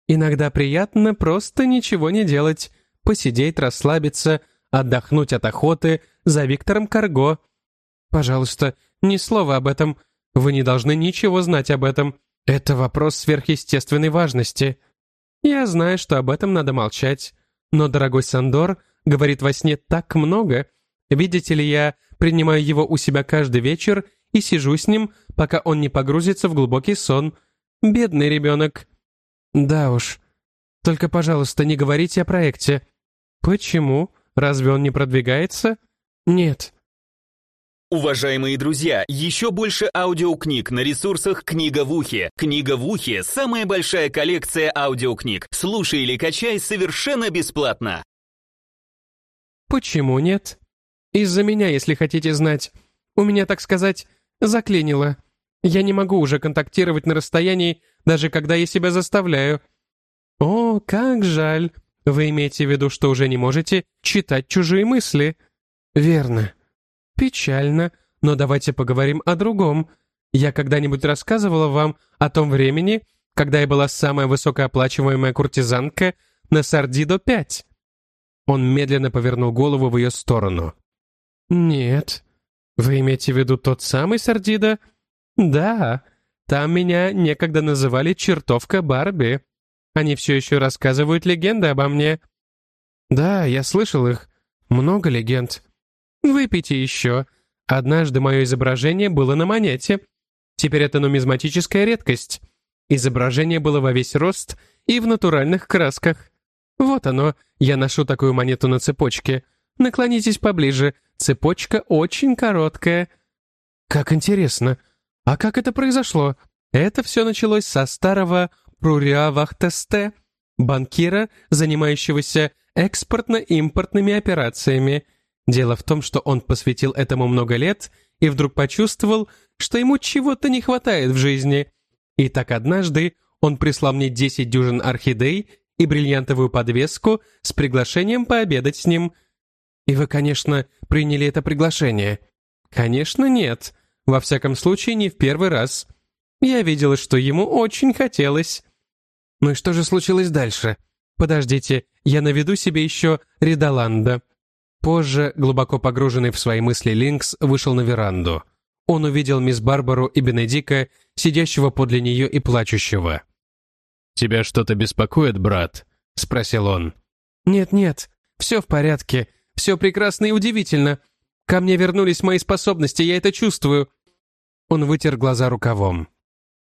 Speaker 1: «Иногда приятно просто ничего не делать, посидеть, расслабиться, отдохнуть от охоты за Виктором Карго. Пожалуйста, ни слова об этом. Вы не должны ничего знать об этом. Это вопрос сверхъестественной важности. Я знаю, что об этом надо молчать. Но дорогой Сандор говорит во сне так много. Видите ли, я принимаю его у себя каждый вечер и сижу с ним, пока он не погрузится в глубокий сон. Бедный ребенок. Да уж. Только, пожалуйста, не говорите о проекте. Почему? Разве он не продвигается? Нет.
Speaker 2: Уважаемые друзья, еще больше аудиокниг на ресурсах «Книга в ухе». «Книга в ухе» — самая большая коллекция аудиокниг. Слушай или качай совершенно бесплатно.
Speaker 1: Почему нет? Из-за меня, если хотите знать. У меня, так сказать, заклинило. Я не могу уже контактировать на расстоянии, даже когда я себя заставляю. О, как жаль. Вы имеете в виду, что уже не можете читать чужие мысли? Верно. «Печально, но давайте поговорим о другом. Я когда-нибудь рассказывала вам о том времени, когда я была самая высокооплачиваемая куртизанка на Сардидо-5?» Он медленно повернул голову в ее сторону. «Нет. Вы имеете в виду тот самый Сардидо?» «Да. Там меня некогда называли чертовка Барби. Они все еще рассказывают легенды обо мне». «Да, я слышал их. Много легенд. Выпейте еще. Однажды мое изображение было на монете. Теперь это нумизматическая редкость. Изображение было во весь рост и в натуральных красках. Вот оно, я ношу такую монету на цепочке. Наклонитесь поближе, цепочка очень короткая. Как интересно. А как это произошло? Это все началось со старого Пруриа Вахтесте, банкира, занимающегося экспортно-импортными операциями – Дело в том, что он посвятил этому много лет и вдруг почувствовал, что ему чего-то не хватает в жизни. И так однажды он прислал мне 10 дюжин орхидей и бриллиантовую подвеску с приглашением пообедать с ним. И вы, конечно, приняли это приглашение. Конечно, нет. Во всяком случае, не в первый раз. Я видела, что ему очень хотелось. Ну и что же случилось дальше? Подождите, я наведу себе еще Ридоланда. Позже, глубоко погруженный в свои мысли Линкс вышел на веранду. Он увидел мисс Барбару и Бенедика, сидящего подле нее и плачущего.
Speaker 3: «Тебя что-то беспокоит, брат?» — спросил он.
Speaker 1: «Нет-нет, все в порядке, все прекрасно и удивительно. Ко мне вернулись мои способности, я это чувствую». Он вытер глаза рукавом.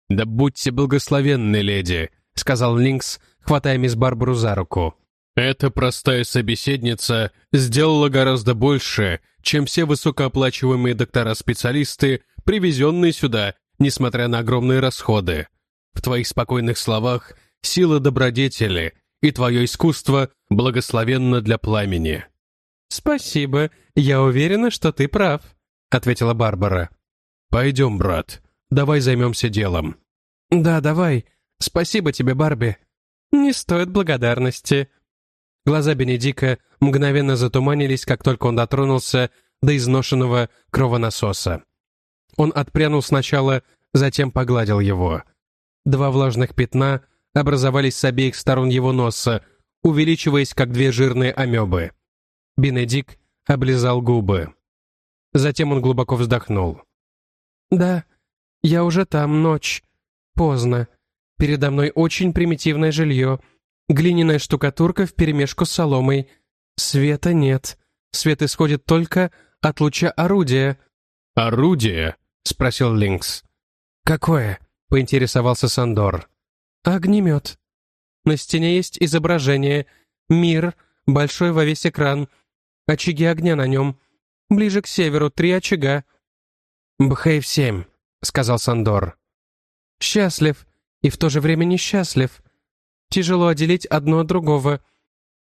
Speaker 3: «Да будьте благословенны, леди», — сказал Линкс, хватая мисс Барбару за руку. Эта простая собеседница сделала гораздо больше, чем все высокооплачиваемые доктора-специалисты, привезенные сюда, несмотря на огромные расходы. В твоих спокойных словах сила добродетели, и твое искусство благословенно для пламени».
Speaker 1: «Спасибо, я уверена, что ты прав», — ответила Барбара.
Speaker 3: «Пойдем, брат, давай займемся делом».
Speaker 1: «Да, давай. Спасибо тебе, Барби». «Не стоит благодарности», Глаза Бенедика мгновенно затуманились, как только он дотронулся до изношенного кровонасоса. Он отпрянул сначала, затем погладил его. Два влажных пятна образовались с обеих сторон его носа, увеличиваясь, как две жирные амебы. Бенедик облизал губы. Затем он глубоко вздохнул. «Да, я уже там, ночь. Поздно. Передо мной очень примитивное жилье. Глиняная штукатурка вперемешку с соломой. Света нет. Свет исходит только от луча орудия».
Speaker 3: «Орудие?» — спросил Линкс.
Speaker 1: «Какое?» — поинтересовался Сандор. «Огнемет. На стене есть изображение. Мир, большой во весь экран. Очаги огня на нем. Ближе к северу три очага». «Бхейв-7», — сказал Сандор. «Счастлив и в то же время несчастлив. Тяжело отделить одно от другого.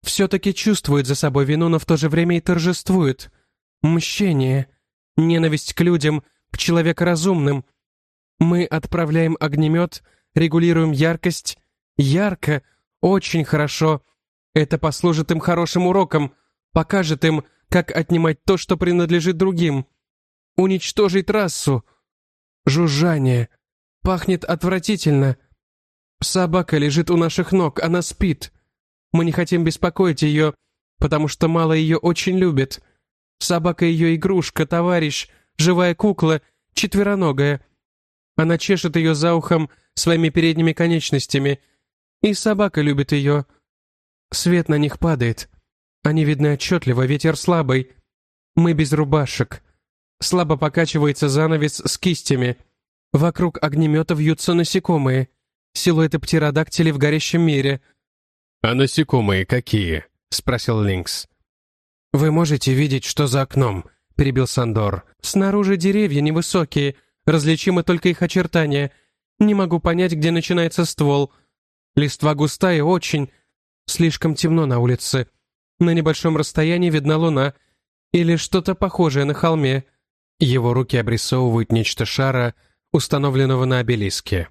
Speaker 1: Все-таки чувствует за собой вину, но в то же время и торжествует. Мщение, ненависть к людям, к человекоразумным. Мы отправляем огнемет, регулируем яркость. Ярко, очень хорошо. Это послужит им хорошим уроком, покажет им, как отнимать то, что принадлежит другим. Уничтожить расу. Жужжание. Пахнет отвратительно. Собака лежит у наших ног, она спит. Мы не хотим беспокоить ее, потому что мало ее очень любит. Собака ее игрушка, товарищ, живая кукла, четвероногая. Она чешет ее за ухом своими передними конечностями. И собака любит ее. Свет на них падает. Они видны отчетливо, ветер слабый. Мы без рубашек. Слабо покачивается занавес с кистями. Вокруг огнемета вьются насекомые. Силуэты птеродактилей в горящем мире.
Speaker 3: «А насекомые какие?» — спросил Линкс.
Speaker 1: «Вы можете видеть, что за окном», — перебил Сандор. «Снаружи деревья невысокие, различимы только их очертания. Не могу понять, где начинается ствол. Листва густая очень. Слишком темно на улице. На небольшом расстоянии видна луна. Или что-то похожее на холме». Его руки обрисовывают нечто шара, установленного на обелиске.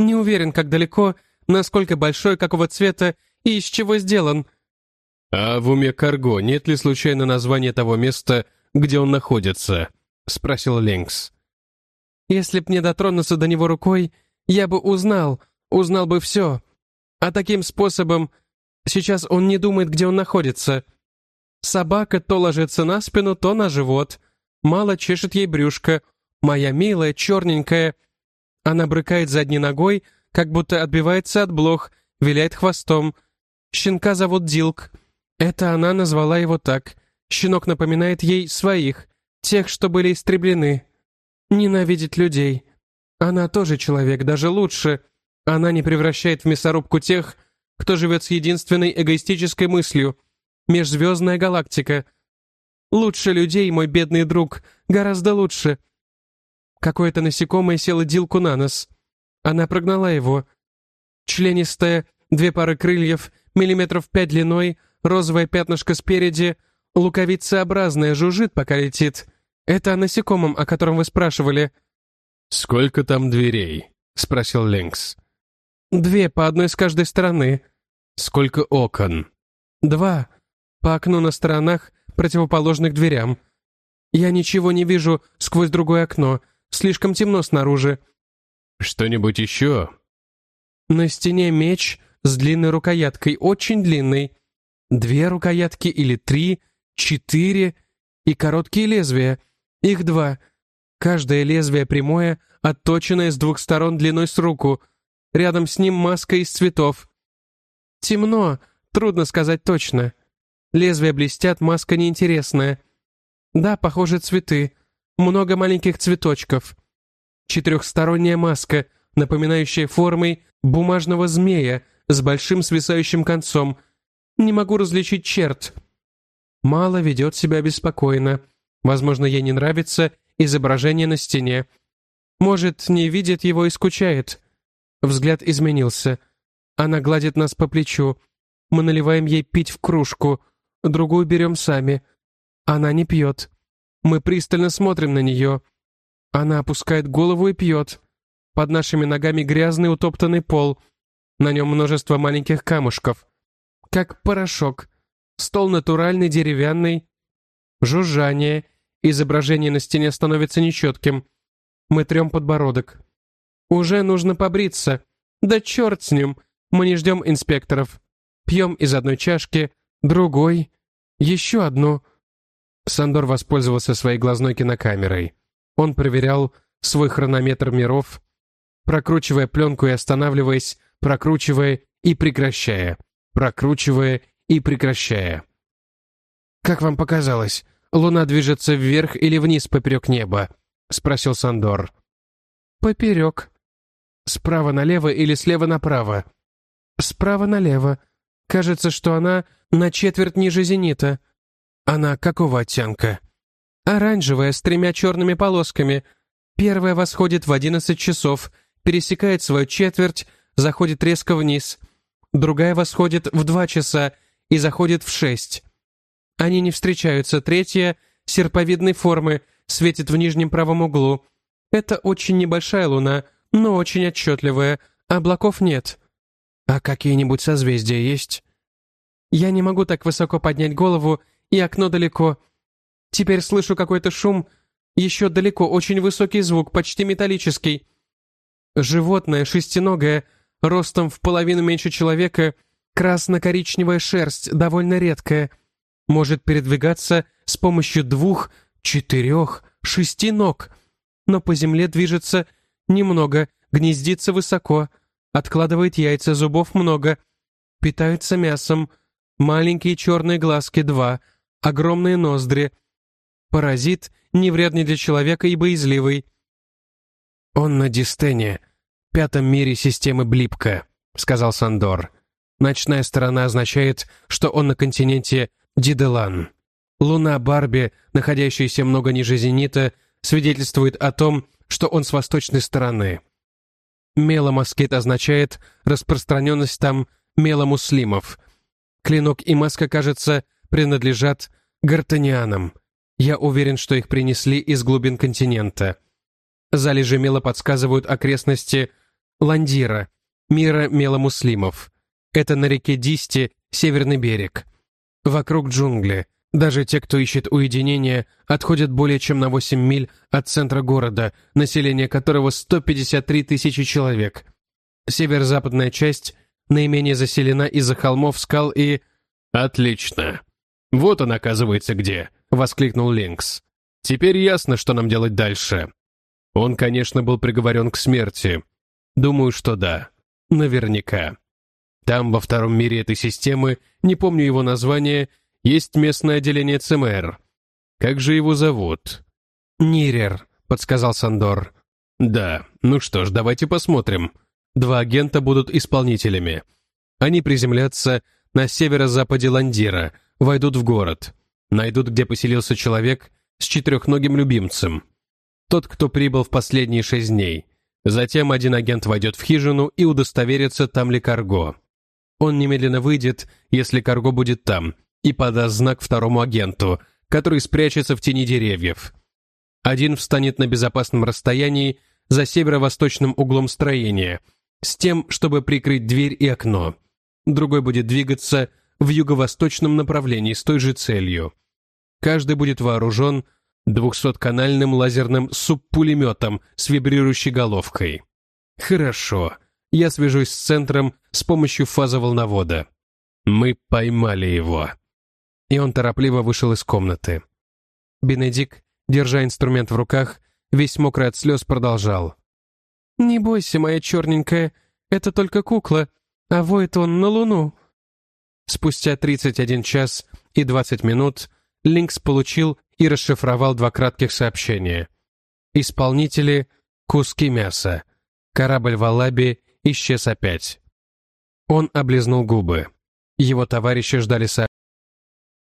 Speaker 1: «Не уверен, как далеко, насколько большой, какого цвета и из чего сделан».
Speaker 3: «А в уме Карго нет ли случайно названия того места, где он находится?» — спросил Линкс.
Speaker 1: «Если б мне дотронуться до него рукой, я бы узнал, узнал бы все. А таким способом сейчас он не думает, где он находится. Собака то ложится на спину, то на живот. Мало чешет ей брюшко. Моя милая, черненькая. Она брыкает задней ногой, как будто отбивается от блох, виляет хвостом. Щенка зовут Дилк. Это она назвала его так. Щенок напоминает ей своих, тех, что были истреблены. Ненавидит людей. Она тоже человек, даже лучше. Она не превращает в мясорубку тех, кто живет с единственной эгоистической мыслью. Межзвездная галактика. Лучше людей, мой бедный друг, гораздо лучше. Какое-то насекомое село Дилку на нос. Она прогнала его. Членистая, две пары крыльев, миллиметров пять длиной — розовое пятнышко спереди, луковицеобразное, жужжит, пока летит. Это о насекомом, о котором вы спрашивали».
Speaker 3: «Сколько там дверей?» — спросил Линкс.
Speaker 1: «Две, по одной с каждой стороны».
Speaker 3: «Сколько окон?»
Speaker 1: «Два. По окну на сторонах, противоположных дверям. Я ничего не вижу сквозь другое окно. Слишком темно снаружи».
Speaker 3: «Что-нибудь еще?»
Speaker 1: «На стене меч с длинной рукояткой, очень длинный. Две рукоятки или три, четыре и короткие лезвия. Их два. Каждое лезвие прямое, отточенное с двух сторон длиной с руку. Рядом с ним маска из цветов. Темно, трудно сказать точно. Лезвия блестят, маска неинтересная. Да, похоже, цветы. Много маленьких цветочков. Четырехсторонняя маска, напоминающая формой бумажного змея с большим свисающим концом — не могу различить черт. Мало ведет себя беспокойно. Возможно, ей не нравится изображение на стене. Может, не видит его и скучает. Взгляд изменился. Она гладит нас по плечу. Мы наливаем ей пить в кружку. Другую берем сами. Она не пьет. Мы пристально смотрим на нее. Она опускает голову и пьет. Под нашими ногами грязный утоптанный пол. На нем множество маленьких камушков. как порошок. Стол натуральный, деревянный. Жужжание. Изображение на стене становится нечетким. Мы трем подбородок. Уже нужно побриться. Да черт с ним. Мы не ждем инспекторов. Пьем из одной чашки, другой, еще одну. Сандор воспользовался своей глазной кинокамерой. Он проверял свой хронометр миров, прокручивая пленку и останавливаясь, прокручивая и прекращая, прокручивая и прекращая. «Как вам показалось, луна движется вверх или вниз поперек неба?» — спросил Сандор. «Поперек. Справа налево или слева направо?» «Справа налево. Кажется, что она на четверть ниже зенита. Она какого оттенка?» «Оранжевая, с тремя черными полосками. Первая восходит в одиннадцать часов, пересекает свою четверть, заходит резко вниз. Другая восходит в два часа и заходит в шесть. Они не встречаются. Третья — серповидной формы, светит в нижнем правом углу. Это очень небольшая луна, но очень отчетливая. Облаков нет. А какие-нибудь созвездия есть? Я не могу так высоко поднять голову, и окно далеко. Теперь слышу какой-то шум. Еще далеко очень высокий звук, почти металлический. Животное, шестиногое, ростом в половину меньше человека, красно-коричневая шерсть, довольно редкая, может передвигаться с помощью двух, четырех, шести ног, но по земле движется немного, гнездится высоко, откладывает яйца, зубов много, питается мясом, маленькие черные глазки два, огромные ноздри. Паразит, не вредный для человека и боязливый. Он на Дистене, пятом мире системы Блипка, сказал Сандор. Ночная сторона означает, что он на континенте Диделан. Луна Барби, находящаяся много ниже зенита, свидетельствует о том, что он с восточной стороны. Меломаскет означает распространенность там меломуслимов. Клинок и маска, кажется, принадлежат гартанианам. Я уверен, что их принесли из глубин континента. Залежи мела подсказывают окрестности Ландира, мира меломуслимов. Это на реке Дисти, северный берег. Вокруг джунгли. Даже те, кто ищет уединения, отходят более чем на 8 миль от центра города, население которого 153 тысячи человек. Северо-западная часть наименее заселена из-за холмов, скал и...
Speaker 3: «Отлично. Вот он, оказывается, где», — воскликнул Линкс. «Теперь ясно, что нам делать дальше. Он, конечно, был приговорен к смерти. Думаю, что да. Наверняка. Там, во втором мире этой системы, не помню его название, есть местное отделение ЦМР. Как же его зовут?
Speaker 1: Нирер, подсказал Сандор.
Speaker 3: Да, ну что ж, давайте посмотрим. Два агента будут исполнителями. Они приземлятся на северо-западе Ландира, войдут в город, найдут, где поселился человек с четырехногим любимцем. Тот, кто прибыл в последние шесть дней. Затем один агент войдет в хижину и удостоверится, там ли Карго. Он немедленно выйдет, если Карго будет там, и подаст знак второму агенту, который спрячется в тени деревьев. Один встанет на безопасном расстоянии за северо-восточным углом строения, с тем, чтобы прикрыть дверь и окно. Другой будет двигаться в юго-восточном направлении с той же целью. Каждый будет вооружен 200-канальным лазерным субпулеметом с вибрирующей головкой. Хорошо я свяжусь с центром с помощью фазоволновода. Мы поймали его. И он торопливо вышел из комнаты. Бенедик, держа инструмент в руках, весь мокрый от слез, продолжал. «Не бойся, моя черненькая, это только кукла, а воет он на луну». Спустя 31 час и 20 минут Линкс получил и расшифровал два кратких сообщения. Исполнители — куски мяса. Корабль в Алабе исчез опять. Он облизнул губы. Его товарищи ждали со...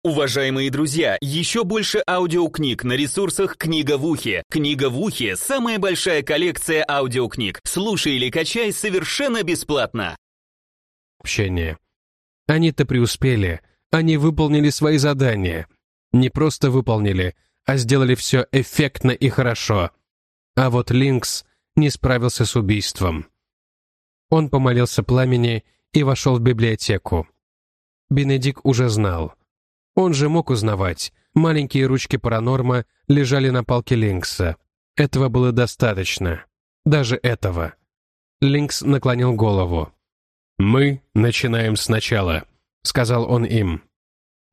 Speaker 2: Уважаемые друзья, еще больше аудиокниг на ресурсах «Книга в ухе». «Книга в ухе» — самая большая коллекция аудиокниг. Слушай или качай совершенно бесплатно.
Speaker 1: Общение. Они-то преуспели. Они выполнили свои задания. Не просто выполнили, а сделали все эффектно и хорошо. А вот Линкс не справился с убийством. Он помолился пламени и вошел в библиотеку. Бенедик уже знал. Он же мог узнавать. Маленькие ручки паранорма лежали на палке Линкса. Этого было достаточно. Даже этого. Линкс наклонил голову. «Мы начинаем сначала», — сказал он им.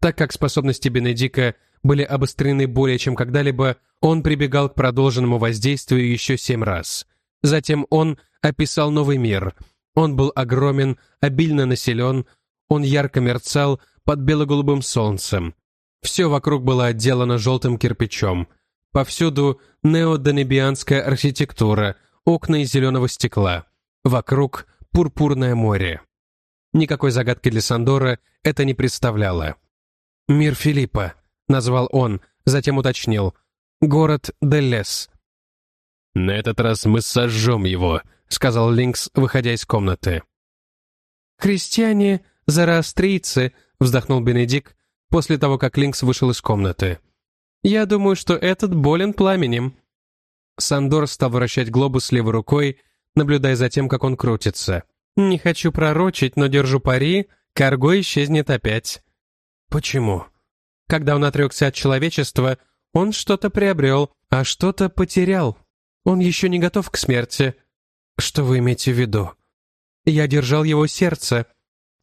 Speaker 1: Так как способности Бенедика были обострены более чем когда-либо, он прибегал к продолженному воздействию еще семь раз. Затем он описал новый мир. Он был огромен, обильно населен, он ярко мерцал под бело-голубым солнцем. Все вокруг было отделано желтым кирпичом. Повсюду неодонебианская архитектура, окна из зеленого стекла. Вокруг пурпурное море. Никакой загадки для Сандора это не представляло. «Мир Филиппа», — назвал он, затем уточнил. «Город Делес».
Speaker 3: «На этот раз мы сожжем его», — сказал Линкс, выходя из комнаты.
Speaker 1: «Христиане, зороастрийцы», — вздохнул Бенедик после того, как Линкс вышел из комнаты. «Я думаю, что этот болен пламенем». Сандор стал вращать глобус левой рукой, наблюдая за тем, как он крутится. «Не хочу пророчить, но держу пари, Карго исчезнет опять». Почему? Когда он отрекся от человечества, он что-то приобрел, а что-то потерял. Он еще не готов к смерти. Что вы имеете в виду? Я держал его сердце.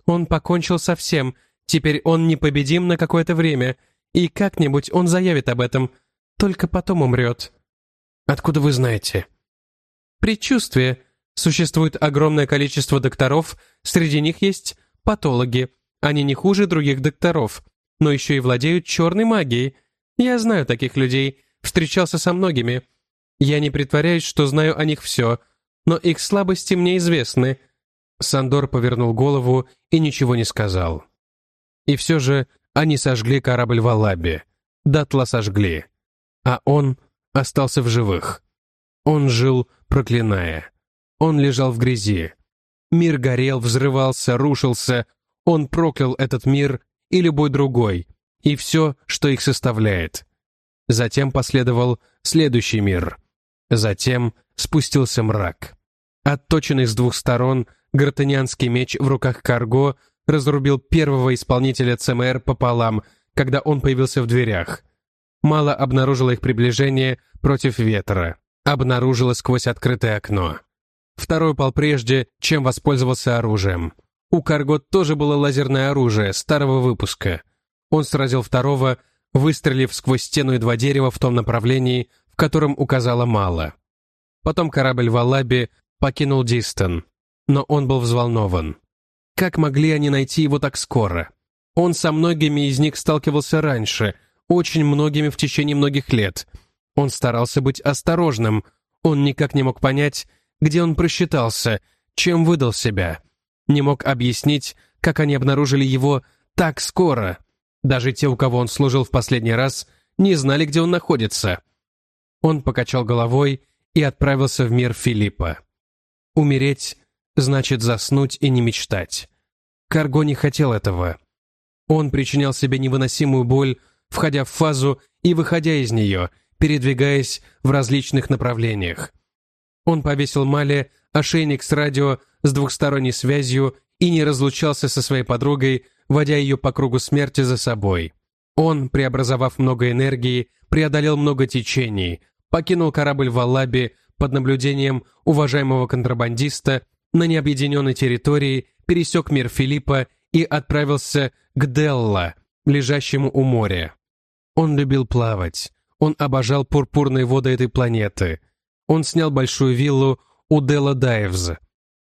Speaker 1: Он покончил со всем. Теперь он непобедим на какое-то время. И как-нибудь он заявит об этом. Только потом умрет. Откуда вы знаете? Предчувствие. Существует огромное количество докторов, среди них есть патологи. Они не хуже других докторов, но еще и владеют черной магией. Я знаю таких людей, встречался со многими. Я не притворяюсь, что знаю о них все, но их слабости мне известны». Сандор повернул голову и ничего не сказал. И все же они сожгли корабль в Алабе. Датла сожгли. А он остался в живых. Он жил, проклиная. Он лежал в грязи. Мир горел, взрывался, рушился, он проклял этот мир и любой другой, и все, что их составляет. Затем последовал следующий мир. Затем спустился мрак. Отточенный с двух сторон, гратанианский меч в руках Карго разрубил первого исполнителя ЦМР пополам, когда он появился в дверях. Мало обнаружила их приближение против ветра. Обнаружила сквозь открытое окно. Второй упал прежде, чем воспользовался оружием. У Каргот тоже было лазерное оружие, старого выпуска. Он сразил второго, выстрелив сквозь стену и два дерева в том направлении, в котором указала Мала. Потом корабль Валаби покинул Дистон, но он был взволнован. Как могли они найти его так скоро? Он со многими из них сталкивался раньше, очень многими в течение многих лет. Он старался быть осторожным, он никак не мог понять, где он просчитался, чем выдал себя не мог объяснить, как они обнаружили его так скоро. Даже те, у кого он служил в последний раз, не знали, где он находится. Он покачал головой и отправился в мир Филиппа. Умереть значит заснуть и не мечтать. Карго не хотел этого. Он причинял себе невыносимую боль, входя в фазу и выходя из нее, передвигаясь в различных направлениях. Он повесил Мале ошейник с радио с двухсторонней связью и не разлучался со своей подругой, водя ее по кругу смерти за собой. Он, преобразовав много энергии, преодолел много течений, покинул корабль в Аллабе под наблюдением уважаемого контрабандиста на необъединенной территории, пересек мир Филиппа и отправился к Делла, лежащему у моря. Он любил плавать. Он обожал пурпурные воды этой планеты. Он снял большую виллу у Делла Дайвз,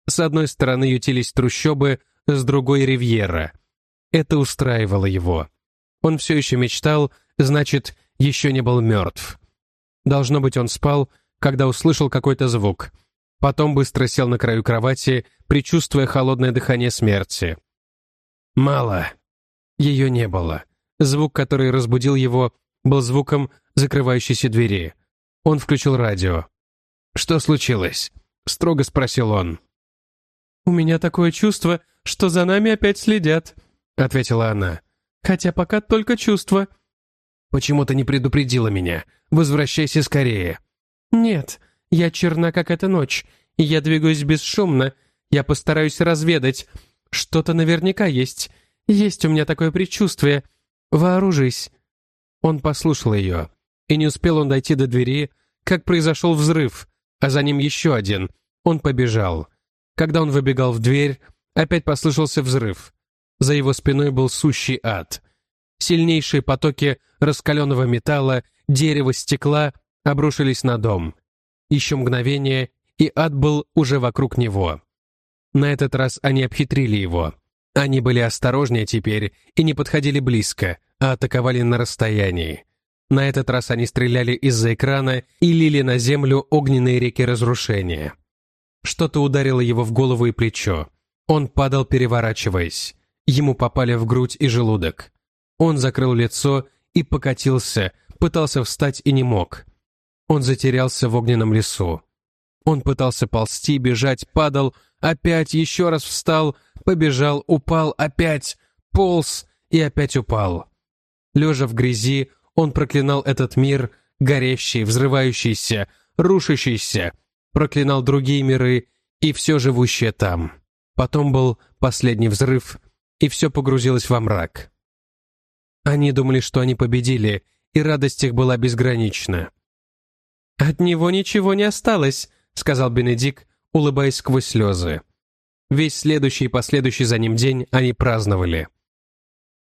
Speaker 1: с одной стороны ютились трущобы, с другой — ривьера. Это устраивало его. Он все еще мечтал, значит, еще не был мертв. Должно быть, он спал, когда услышал какой-то звук. Потом быстро сел на краю кровати, предчувствуя холодное дыхание смерти. Мало. Ее не было. Звук, который разбудил его, был звуком закрывающейся двери. Он включил радио. «Что случилось?» — строго спросил он. «У меня такое чувство, что за нами опять следят», — ответила она. «Хотя пока только чувство». «Почему ты не предупредила меня? Возвращайся скорее». «Нет, я черна, как эта ночь, и я двигаюсь бесшумно. Я постараюсь разведать. Что-то наверняка есть. Есть у меня такое предчувствие. Вооружись». Он послушал ее, и не успел он дойти до двери, как произошел взрыв, а за ним еще один. Он побежал. Когда он выбегал в дверь, опять послышался взрыв. За его спиной был сущий ад. Сильнейшие потоки раскаленного металла, дерева, стекла обрушились на дом. Еще мгновение, и ад был уже вокруг него. На этот раз они обхитрили его. Они были осторожнее теперь и не подходили близко, а атаковали на расстоянии. На этот раз они стреляли из-за экрана и лили на землю огненные реки разрушения. Что-то ударило его в голову и плечо. Он падал, переворачиваясь. Ему попали в грудь и желудок. Он закрыл лицо и покатился, пытался встать и не мог. Он затерялся в огненном лесу. Он пытался ползти, бежать, падал, опять еще раз встал, побежал, упал, опять, полз и опять упал. Лежа в грязи, он проклинал этот мир, горящий, взрывающийся, рушащийся, проклинал другие миры и все живущее там. Потом был последний взрыв, и все погрузилось во мрак. Они думали, что они победили, и радость их была безгранична. «От него ничего не осталось», — сказал Бенедик, улыбаясь сквозь слезы. Весь следующий и последующий за ним день они праздновали.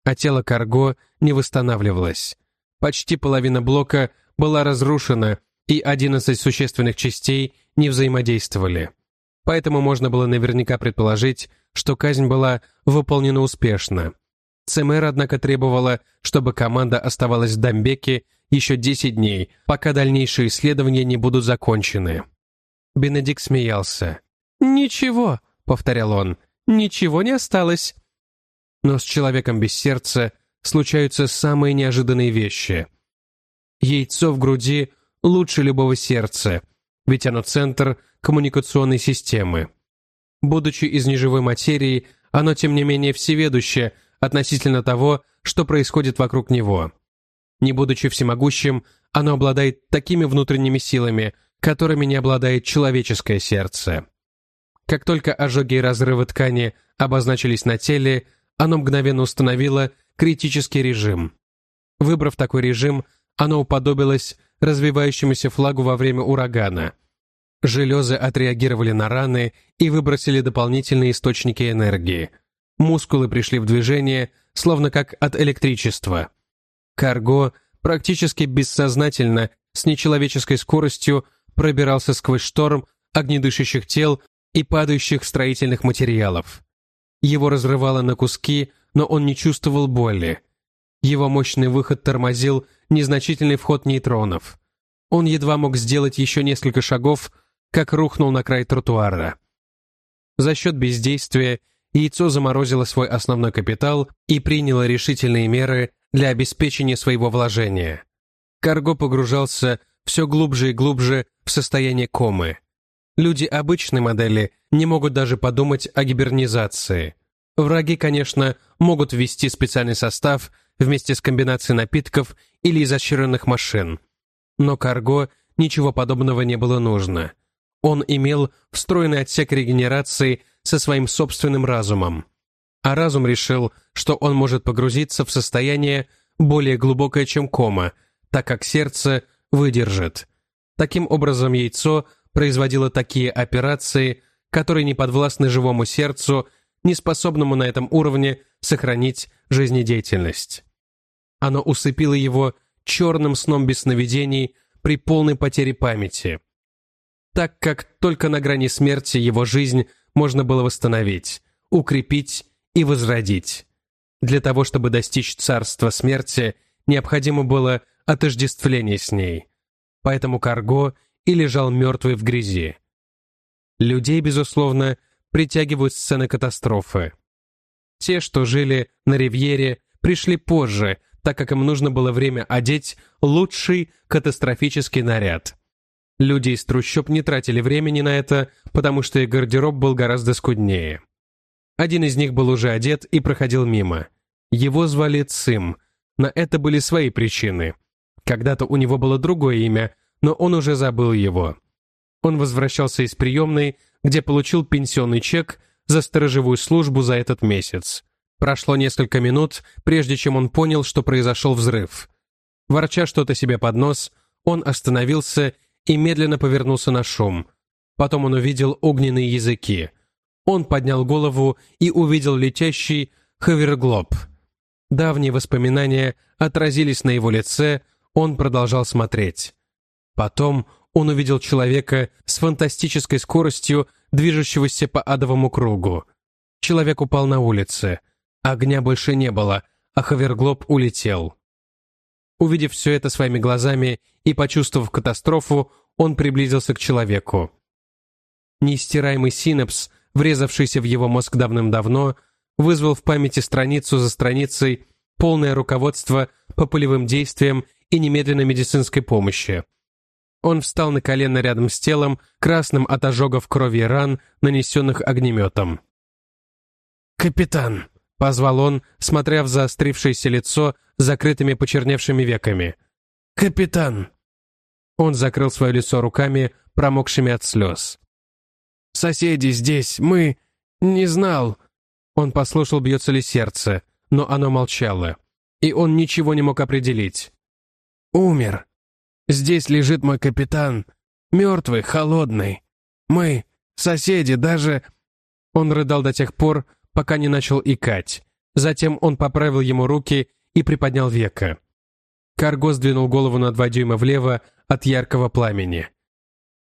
Speaker 1: А тело Карго не восстанавливалось. Почти половина блока была разрушена, и 11 существенных частей не взаимодействовали. Поэтому можно было наверняка предположить, что казнь была выполнена успешно. ЦМР, однако, требовала, чтобы команда оставалась в Дамбеке еще 10 дней, пока дальнейшие исследования не будут закончены. Бенедикт смеялся. «Ничего», — повторял он, — «ничего не осталось». Но с человеком без сердца случаются самые неожиданные вещи. Яйцо в груди лучше любого сердца, ведь оно центр коммуникационной системы. Будучи из неживой материи, оно, тем не менее, всеведуще относительно того, что происходит вокруг него. Не будучи всемогущим, оно обладает такими внутренними силами, которыми не обладает человеческое сердце. Как только ожоги и разрывы ткани обозначились на теле, оно мгновенно установило критический режим. Выбрав такой режим, оно уподобилось развивающемуся флагу во время урагана. Железы отреагировали на раны и выбросили дополнительные источники энергии. Мускулы пришли в движение, словно как от электричества. Карго практически бессознательно, с нечеловеческой скоростью, пробирался сквозь шторм огнедышащих тел и падающих строительных материалов. Его разрывало на куски, но он не чувствовал боли. Его мощный выход тормозил незначительный вход нейтронов. Он едва мог сделать еще несколько шагов, как рухнул на край тротуара. За счет бездействия яйцо заморозило свой основной капитал и приняло решительные меры для обеспечения своего вложения. Карго погружался все глубже и глубже в состояние комы. Люди обычной модели не могут даже подумать о гибернизации. Враги, конечно, могут ввести специальный состав вместе с комбинацией напитков или изощренных машин. Но Карго ничего подобного не было нужно. Он имел встроенный отсек регенерации со своим собственным разумом. А разум решил, что он может погрузиться в состояние более глубокое, чем кома, так как сердце выдержит. Таким образом, яйцо производило такие операции, которые не подвластны живому сердцу, не способному на этом уровне сохранить жизнедеятельность. Оно усыпило его черным сном без сновидений при полной потере памяти. Так как только на грани смерти его жизнь можно было восстановить, укрепить и возродить. Для того, чтобы достичь царства смерти, необходимо было отождествление с ней. Поэтому Карго и лежал мертвый в грязи. Людей, безусловно, притягивают сцены катастрофы. Те, что жили на Ривьере, пришли позже, так как им нужно было время одеть лучший катастрофический наряд. Люди из трущоб не тратили времени на это, потому что их гардероб был гораздо скуднее. Один из них был уже одет и проходил мимо. Его звали Цим. На это были свои причины. Когда-то у него было другое имя, но он уже забыл его. Он возвращался из приемной, где получил пенсионный чек за сторожевую службу за этот месяц.
Speaker 5: Прошло несколько минут, прежде чем он понял, что произошел взрыв. Ворча что-то себе под нос, он остановился и медленно повернулся на шум. Потом он увидел огненные языки. Он поднял голову и увидел летящий ховерглоб. Давние воспоминания отразились на его лице, он продолжал смотреть. Потом он увидел человека с фантастической скоростью, движущегося по адовому кругу. Человек упал на улице. Огня больше не было, а ховерглоб улетел. Увидев все это своими глазами и почувствовав катастрофу, он приблизился к человеку. Нестираемый синапс, врезавшийся в его мозг давным-давно, вызвал в памяти страницу за страницей полное руководство по полевым действиям и немедленной медицинской помощи. Он встал на колено рядом с телом, красным от ожогов крови и ран, нанесенных огнеметом. «Капитан!» Позвал он, смотря в заострившееся лицо закрытыми почерневшими веками. «Капитан!» Он закрыл свое лицо руками, промокшими от слез. «Соседи здесь, мы... Не знал...» Он послушал, бьется ли сердце, но оно молчало. И он ничего не мог определить. «Умер. Здесь лежит мой капитан. Мертвый, холодный. Мы, соседи, даже...» Он рыдал до тех пор, пока не начал икать. Затем он поправил ему руки и приподнял века. Карго сдвинул голову на два дюйма влево от яркого пламени.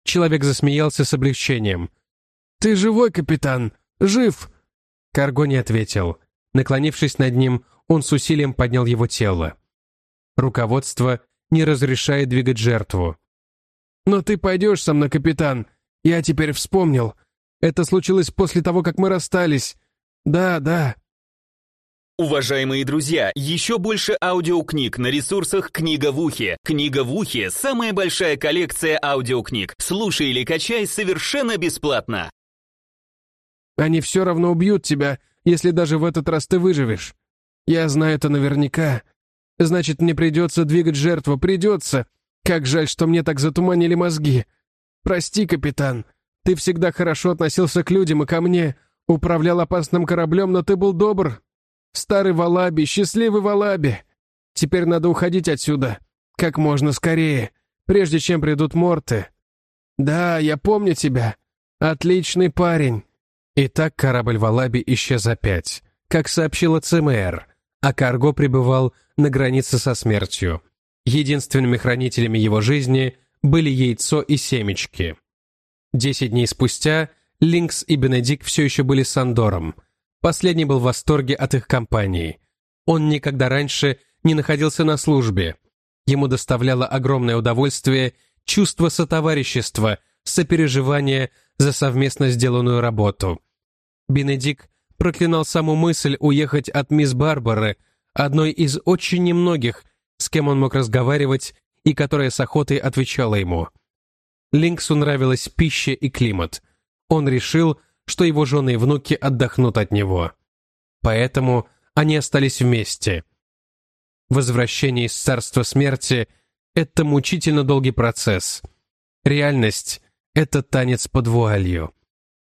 Speaker 5: Человек засмеялся с облегчением. «Ты живой, капитан? Жив?» Карго не ответил. Наклонившись над ним, он с усилием поднял его тело. Руководство не разрешает двигать жертву. «Но ты пойдешь со мной, капитан. Я теперь вспомнил. Это случилось после того, как мы расстались. Да, да.
Speaker 2: Уважаемые друзья, еще больше аудиокниг на ресурсах «Книга в ухе». «Книга в ухе» — самая большая коллекция аудиокниг. Слушай или качай совершенно бесплатно.
Speaker 1: Они все равно убьют тебя, если даже в этот раз ты выживешь. Я знаю это наверняка. Значит, мне придется двигать жертву, придется. Как жаль, что мне так затуманили мозги. Прости, капитан. Ты всегда хорошо относился к людям и ко мне. Управлял опасным кораблем, но ты был добр. Старый Валаби, счастливый Валаби. Теперь надо уходить отсюда. Как можно скорее, прежде чем придут морты. Да, я помню тебя. Отличный парень. Итак, корабль Валаби исчез опять, как сообщила ЦМР, а Карго пребывал на границе со смертью. Единственными хранителями его жизни были яйцо и семечки. Десять дней спустя Линкс и Бенедикт все еще были с Андором. Последний был в восторге от их компании. Он никогда раньше не находился на службе. Ему доставляло огромное удовольствие чувство сотоварищества, сопереживания за совместно сделанную работу. Бенедикт проклинал саму мысль уехать от мисс Барбары, одной из очень немногих, с кем он мог разговаривать и которая с охотой отвечала ему. Линксу нравилась пища и климат. Он решил, что его жены и внуки отдохнут от него. Поэтому они остались вместе. Возвращение из царства смерти — это мучительно долгий процесс. Реальность — это танец под вуалью.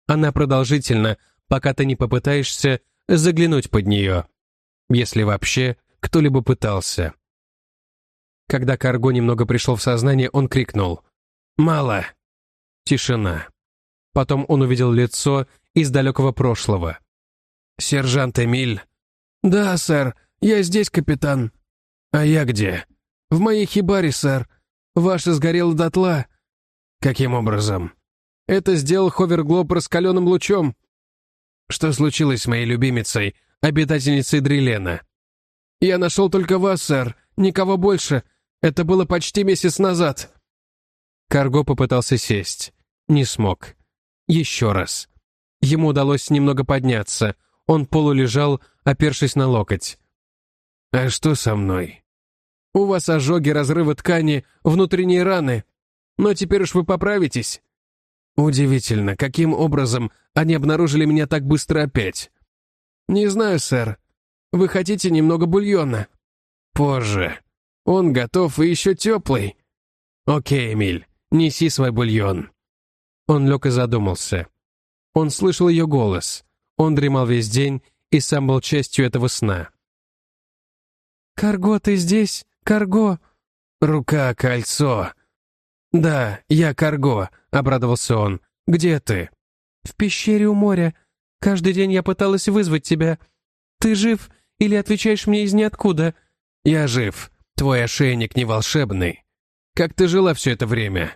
Speaker 1: Она продолжительна, пока ты не попытаешься заглянуть под нее. Если вообще кто-либо пытался. Когда Карго немного пришел в сознание, он крикнул «Мало!» Тишина. Потом он увидел лицо из далекого прошлого. «Сержант Эмиль». «Да, сэр, я здесь, капитан». «А я где?» «В моей хибаре, сэр. Ваша сгорела дотла». «Каким образом?» «Это сделал Ховерглоб раскаленным лучом». «Что случилось с моей любимицей, обитательницей Дрилена?» «Я нашел только вас, сэр. Никого больше. Это было почти месяц назад». Карго попытался сесть. Не смог. Еще раз. Ему удалось немного подняться. Он полулежал, опершись на локоть. «А что со мной?» «У вас ожоги, разрывы ткани, внутренние раны. Но теперь уж вы поправитесь». «Удивительно, каким образом они обнаружили меня так быстро опять?» «Не знаю, сэр. Вы хотите немного бульона?» «Позже. Он готов и еще теплый». «Окей, Эмиль, неси свой бульон». Он лег и задумался. Он слышал ее голос. Он дремал весь день
Speaker 6: и сам был частью этого сна. «Карго, ты здесь? Карго!» «Рука, кольцо!» «Да, я Карго», — обрадовался он. «Где ты?» «В пещере у моря. Каждый день я пыталась вызвать тебя. Ты жив или отвечаешь мне из ниоткуда?» «Я жив. Твой ошейник не волшебный. Как ты жила все это время?»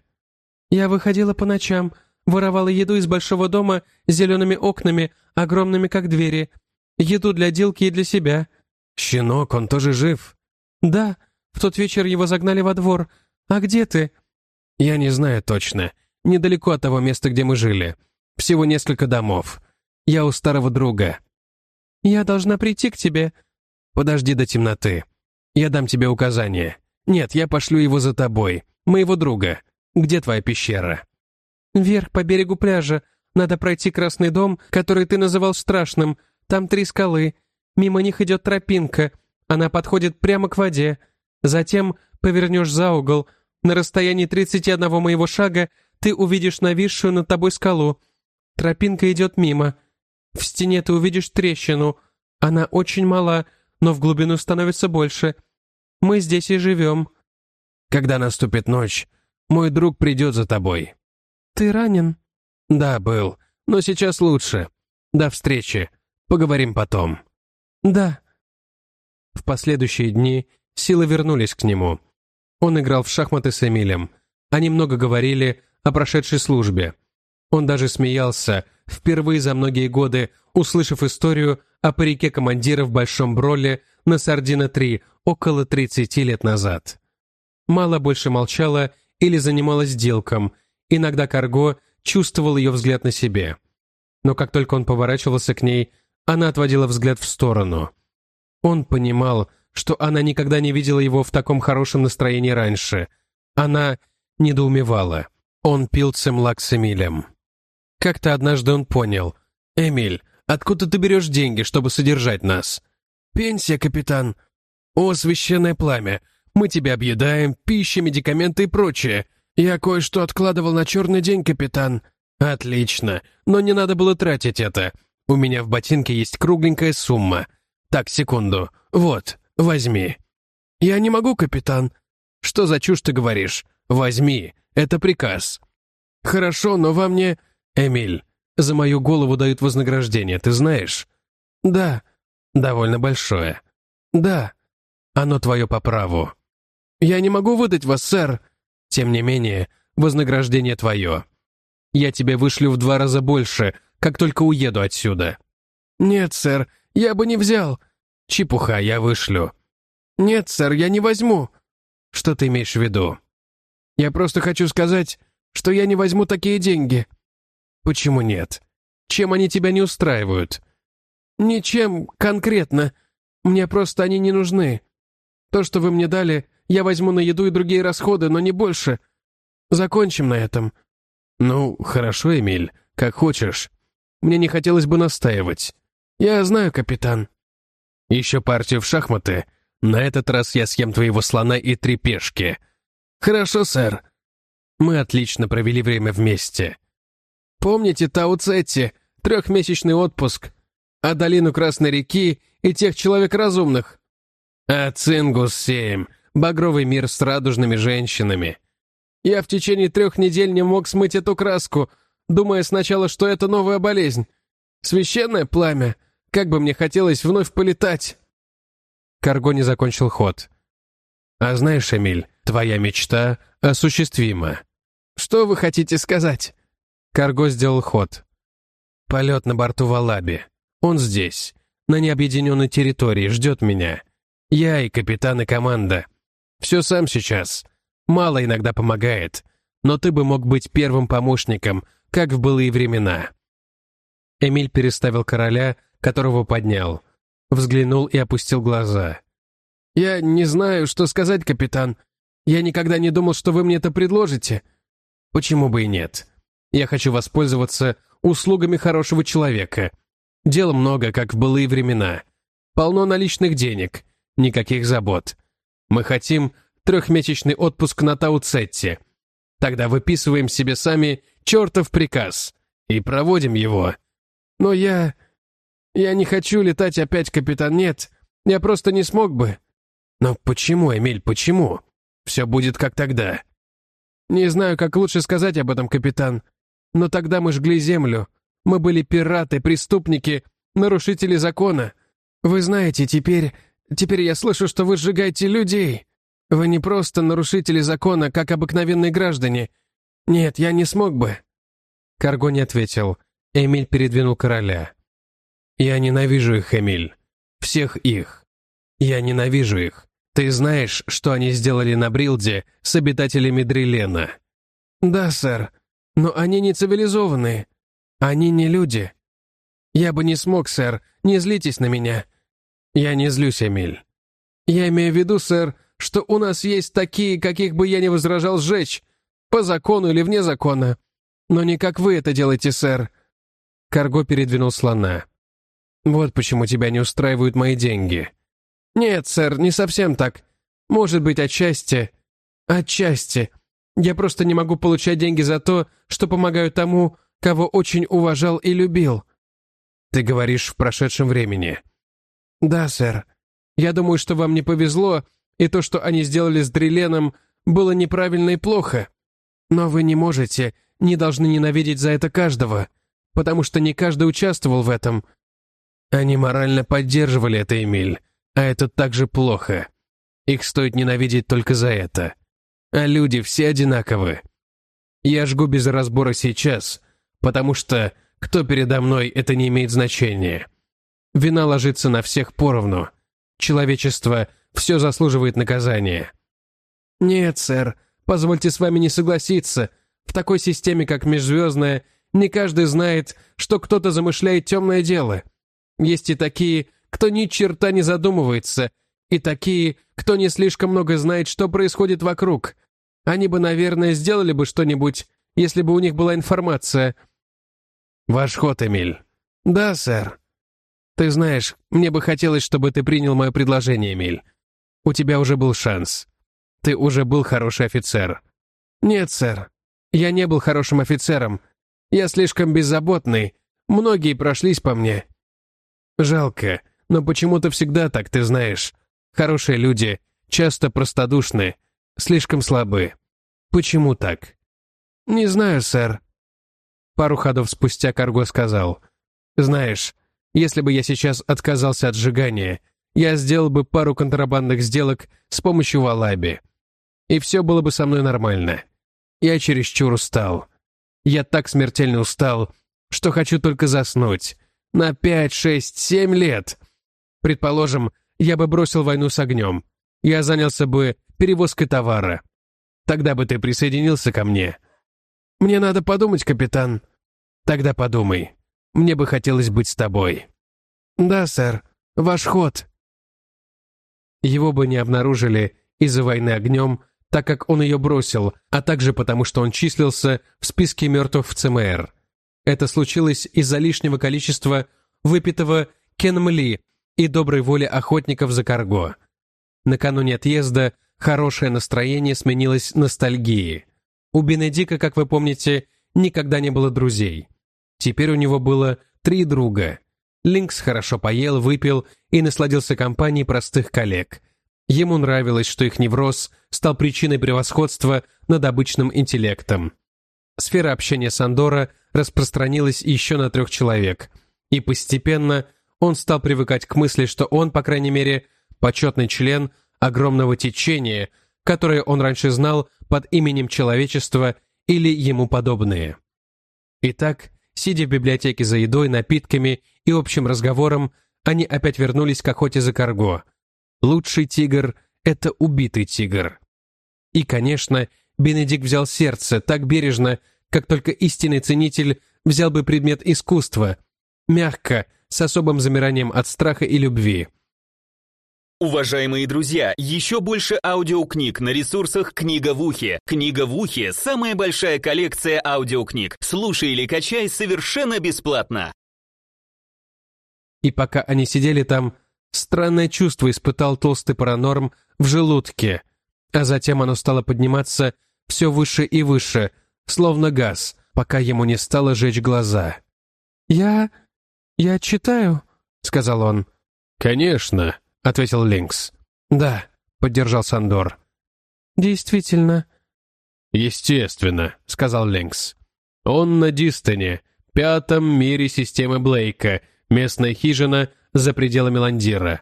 Speaker 6: «Я выходила по ночам, воровала еду из большого дома с зелеными окнами, огромными как двери. Еду для Дилки и для себя».
Speaker 1: «Щенок, он тоже жив?»
Speaker 6: «Да, в тот вечер его загнали во двор. А где ты?»
Speaker 1: «Я не знаю точно. Недалеко от того места, где мы жили. Всего несколько домов. Я у старого друга».
Speaker 6: «Я должна прийти к тебе».
Speaker 1: «Подожди до темноты. Я дам тебе указание. Нет, я пошлю его за тобой, моего друга. Где твоя пещера?»
Speaker 6: «Вверх по берегу пляжа. Надо пройти красный дом, который ты называл страшным. Там три скалы. Мимо них идет тропинка. Она подходит прямо к воде. Затем повернешь за угол. На расстоянии 31 моего шага ты увидишь нависшую над тобой скалу. Тропинка идет мимо. В стене ты увидишь трещину. Она очень мала, но в глубину становится больше. Мы здесь и живем.
Speaker 1: Когда наступит ночь, мой друг придет за тобой.
Speaker 6: Ты ранен?
Speaker 1: Да, был. Но сейчас лучше. До встречи. Поговорим потом.
Speaker 6: Да.
Speaker 1: В последующие дни силы вернулись к нему. Он играл в шахматы с Эмилем. Они много говорили о прошедшей службе. Он даже смеялся, впервые за многие годы, услышав историю о парике командира в Большом Броле на Сардина-3 около 30 лет назад. Мало больше молчала или занималась делком, иногда Карго чувствовал ее взгляд на себе. Но как только он поворачивался к ней, она отводила взгляд в сторону. Он понимал, что она никогда не видела его в таком хорошем настроении раньше. Она недоумевала. Он пил цемлак с Эмилем. Как-то однажды он понял. «Эмиль, откуда ты берешь деньги, чтобы содержать нас?» «Пенсия, капитан». «О, священное пламя! Мы тебя объедаем, пища, медикаменты и прочее. Я кое-что откладывал на черный день, капитан». «Отлично, но не надо было тратить это. У меня в ботинке есть кругленькая сумма. Так, секунду. Вот, возьми». «Я не могу, капитан». «Что за чушь ты говоришь? Возьми, это приказ». «Хорошо, но вам не...» «Эмиль, за мою голову дают вознаграждение, ты знаешь?» «Да». «Довольно большое». «Да». «Оно твое по праву». «Я не могу выдать вас, сэр». «Тем не менее, вознаграждение твое. Я тебе вышлю в два раза больше, как только уеду отсюда». «Нет, сэр, я бы не взял». «Чепуха, я вышлю». «Нет, сэр, я не возьму». «Что ты имеешь в виду?» «Я просто хочу сказать, что я не возьму такие деньги». «Почему нет? Чем они тебя не устраивают?» «Ничем конкретно. Мне просто они не нужны. То, что вы мне дали, я возьму на еду и другие расходы, но не больше. Закончим на этом». «Ну, хорошо, Эмиль, как хочешь. Мне не хотелось бы настаивать. Я знаю, капитан». «Еще партию в шахматы. На этот раз я съем твоего слона и три пешки». «Хорошо, сэр». Мы отлично провели время вместе. Помните Тауцетти, трехмесячный отпуск, а долину Красной реки и тех человек разумных? А Цингус-7, багровый мир с радужными женщинами. Я в течение трех недель не мог смыть эту краску, думая сначала, что это новая болезнь. Священное пламя, как бы мне хотелось вновь полетать. Карго не закончил ход. А знаешь, Эмиль, твоя мечта осуществима. Что вы хотите сказать? Карго сделал ход. Полет на борту Валаби. Он здесь, на необъединенной территории, ждет меня. Я и капитан, и команда. Все сам сейчас. Мало иногда помогает, но ты бы мог быть первым помощником, как в былые времена». Эмиль переставил короля, которого поднял. Взглянул и опустил глаза. «Я не знаю, что сказать, капитан. Я никогда не думал, что вы мне это предложите». «Почему бы и нет? Я хочу воспользоваться услугами хорошего человека. Дел много, как в былые времена. Полно наличных денег, никаких забот. Мы хотим трехмесячный отпуск на Тауцетте. Тогда выписываем себе сами чертов приказ и проводим его. Но я... Я не хочу летать опять, капитан, нет. Я просто не смог бы». «Но почему, Эмиль, почему? Все будет как тогда». «Не знаю, как лучше сказать об этом, капитан. Но тогда мы жгли землю. Мы были пираты, преступники, нарушители закона. Вы знаете, теперь... Теперь я слышу, что вы сжигаете людей. Вы не просто нарушители закона, как обыкновенные граждане. Нет, я не смог бы».
Speaker 3: Карго не ответил. Эмиль передвинул короля. «Я ненавижу их, Эмиль. Всех их. Я ненавижу их. Ты знаешь, что они сделали на Брилде с обитателями Дрилена?»
Speaker 1: «Да, сэр. Но они не цивилизованные. Они не люди. Я бы не смог, сэр. Не злитесь на меня». «Я не злюсь, Эмиль». «Я имею в виду, сэр, что у нас есть такие, каких бы я не возражал сжечь, по закону или вне закона. Но не как вы это делаете, сэр».
Speaker 3: Карго передвинул слона. «Вот почему тебя не устраивают мои деньги».
Speaker 1: «Нет, сэр, не совсем так. Может быть, отчасти. Отчасти. Я просто не могу получать деньги за то, что помогаю тому, кого очень уважал и любил».
Speaker 3: «Ты говоришь в прошедшем времени».
Speaker 1: «Да, сэр. Я думаю, что вам не повезло, и то, что они сделали с Дриленом, было неправильно и плохо. Но вы не можете, не должны ненавидеть за это каждого, потому что не каждый участвовал в этом.
Speaker 3: Они морально поддерживали это, Эмиль, а это также плохо. Их стоит ненавидеть только за это. А люди все одинаковы. Я жгу без разбора сейчас, потому что кто передо мной, это не имеет значения. Вина ложится на всех поровну. Человечество все заслуживает наказания.
Speaker 1: Нет, сэр, позвольте с вами не согласиться. В такой системе, как межзвездная, не каждый знает, что кто-то замышляет темное дело. Есть и такие, кто ни черта не задумывается, и такие, кто не слишком много знает, что происходит вокруг. Они бы, наверное, сделали бы что-нибудь, если бы у них была информация.
Speaker 3: Ваш ход, Эмиль.
Speaker 1: Да, сэр. Ты знаешь, мне бы хотелось, чтобы ты принял мое предложение, Эмиль. У тебя уже был шанс. Ты уже был хороший офицер. Нет, сэр. Я не был хорошим офицером. Я слишком беззаботный. Многие прошлись по мне. Жалко, но почему-то всегда так, ты знаешь. Хорошие люди часто простодушны, слишком слабы. Почему так? Не знаю, сэр. Пару ходов спустя Карго сказал. Знаешь, если бы я сейчас отказался от сжигания, я сделал бы пару контрабандных сделок с помощью Валаби. И все было бы со мной нормально. Я чересчур устал. Я так смертельно устал, что хочу только заснуть. На пять, шесть, семь лет. Предположим, я бы бросил войну с огнем. Я занялся бы перевозкой товара. Тогда бы ты присоединился ко мне. Мне надо подумать, капитан. Тогда подумай. Мне бы хотелось быть с тобой. Да, сэр. Ваш ход. Его бы не обнаружили из-за войны огнем, так как он ее бросил, а также потому, что он числился в списке мертвых в ЦМР. Это случилось из-за лишнего количества выпитого кенмли и доброй воли охотников за карго. Накануне отъезда хорошее настроение сменилось ностальгией. У Бенедика, как вы помните, никогда не было друзей. Теперь у него было три друга. Линкс хорошо поел, выпил и насладился компанией простых коллег. Ему нравилось, что их невроз стал причиной превосходства над обычным интеллектом. Сфера общения Сандора распространилась еще на трех человек, и постепенно он стал привыкать к мысли, что он, по крайней мере, почетный член огромного течения, которое он раньше знал под именем человечества или ему подобные. Итак, сидя в библиотеке за едой, напитками и общим разговором, они опять вернулись к охоте за карго. Лучший тигр — это убитый тигр. И, конечно, Бенедикт взял сердце так бережно, как только истинный ценитель взял бы предмет искусства, мягко, с особым замиранием от страха и любви.
Speaker 2: Уважаемые друзья, еще больше аудиокниг на ресурсах «Книга в ухе». «Книга в ухе» — самая большая коллекция аудиокниг. Слушай или качай совершенно бесплатно.
Speaker 3: И пока они сидели там, странное чувство испытал толстый паранорм в желудке, а затем оно стало подниматься все выше и выше, словно газ, пока ему не стало жечь глаза.
Speaker 1: «Я... я читаю», — сказал он.
Speaker 3: «Конечно», — ответил Линкс.
Speaker 1: «Да», — поддержал Сандор. «Действительно».
Speaker 3: «Естественно», — сказал Линкс. «Он на Дистоне, пятом мире системы Блейка, местная хижина за пределами Ландира».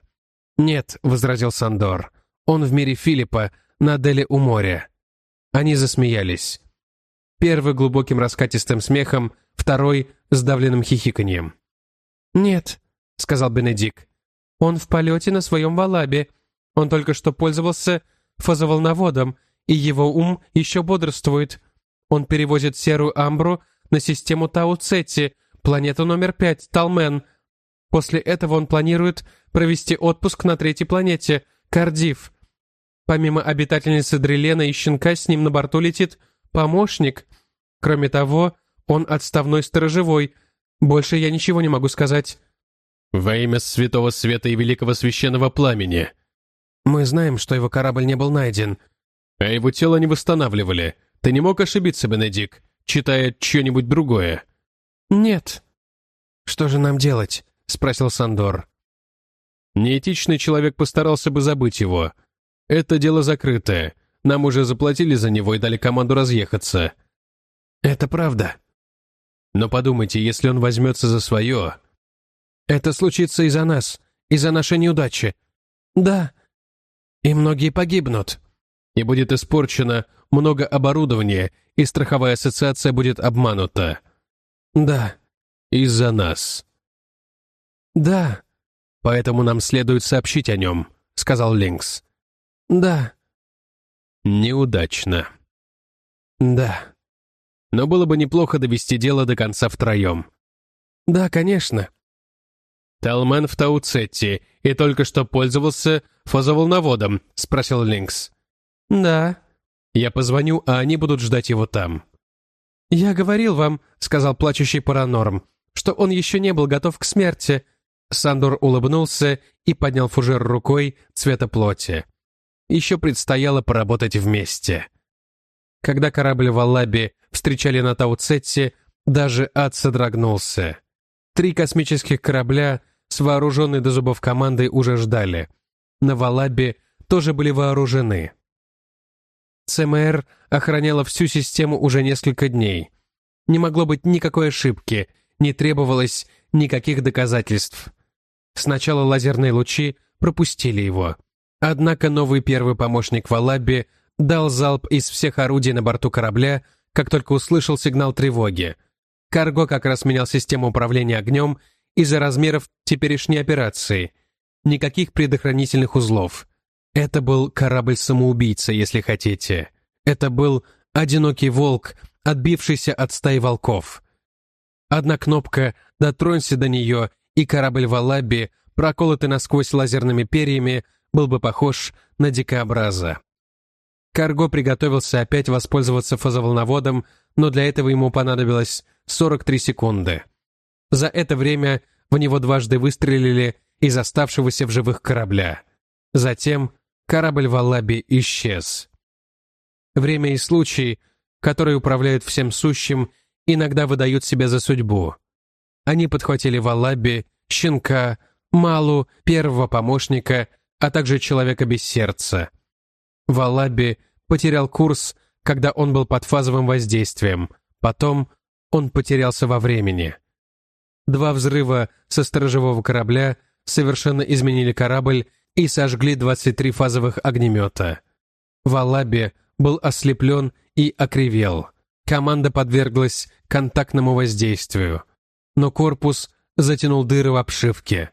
Speaker 1: «Нет», — возразил Сандор. «Он в мире Филиппа, на Деле у моря». Они засмеялись. Первый глубоким раскатистым смехом, второй — сдавленным хихиканьем. «Нет», — сказал Бенедик. «Он в полете на своем валабе. Он только что пользовался фазоволноводом, и его ум еще бодрствует. Он перевозит серую амбру на систему Тау-Цетти, планету номер пять, Талмен. После этого он планирует провести отпуск на третьей планете, Кардив. Помимо обитательницы Дрелена и щенка с ним на борту летит помощник. Кроме того, он отставной сторожевой. Больше я ничего не могу сказать».
Speaker 3: «Во имя Святого Света и Великого Священного Пламени».
Speaker 1: «Мы знаем, что его корабль не был найден».
Speaker 3: «А его тело не восстанавливали. Ты не мог ошибиться, Бенедик, читая что-нибудь другое?»
Speaker 1: «Нет». «Что же нам делать?» — спросил Сандор.
Speaker 3: «Неэтичный человек постарался бы забыть его. Это дело закрытое. Нам уже заплатили за него и дали команду разъехаться».
Speaker 1: «Это правда».
Speaker 3: «Но подумайте, если он возьмется за свое...»
Speaker 1: «Это случится из-за нас, из-за нашей неудачи». «Да. И многие погибнут».
Speaker 3: «И будет испорчено много оборудования, и страховая ассоциация будет обманута».
Speaker 1: «Да».
Speaker 3: «Из-за нас».
Speaker 1: «Да».
Speaker 3: «Поэтому нам следует сообщить о нем», — сказал Линкс.
Speaker 1: «Да».
Speaker 3: «Неудачно».
Speaker 1: «Да».
Speaker 3: Но было бы неплохо довести дело до конца втроем.
Speaker 1: «Да, конечно».
Speaker 3: «Талмен в Тауцетти и только что пользовался фазоволноводом?» — спросил Линкс.
Speaker 1: «Да».
Speaker 3: «Я позвоню, а они будут ждать его там».
Speaker 1: «Я говорил вам», — сказал плачущий Паранорм, «что он еще не был готов к смерти». Сандор улыбнулся и поднял фужер рукой цвета плоти. Еще предстояло поработать вместе. Когда корабль Валаби встречали на Тауцетте, даже ад содрогнулся. Три космических корабля с вооруженной до зубов командой уже ждали. На Валабе тоже были вооружены. ЦМР охраняла всю систему уже несколько дней. Не могло быть никакой ошибки, не требовалось никаких доказательств. Сначала лазерные лучи пропустили его. Однако новый первый помощник Валаби дал залп из всех орудий на борту корабля, как только услышал сигнал тревоги. Карго как раз менял систему управления огнем из-за размеров теперешней операции. Никаких предохранительных узлов. Это был корабль-самоубийца, если хотите. Это был одинокий волк, отбившийся от стаи волков. Одна кнопка «Дотронься до нее», и корабль Валаби, проколотый насквозь лазерными перьями, был бы похож на дикообраза. Карго приготовился опять воспользоваться фазоволноводом, но для этого ему понадобилось 43 секунды. За это время в него дважды выстрелили из оставшегося в живых корабля. Затем корабль Валаби исчез. Время и случай, которые управляют всем сущим, иногда выдают себя за судьбу. Они подхватили Валаби, щенка, Малу, первого помощника, а также человека без сердца. Валаби потерял курс, когда он был под фазовым воздействием. Потом он потерялся во времени. Два взрыва со сторожевого корабля совершенно изменили корабль и сожгли 23 фазовых огнемета. Валаби был ослеплен и окривел. Команда подверглась контактному воздействию но корпус затянул дыры в обшивке.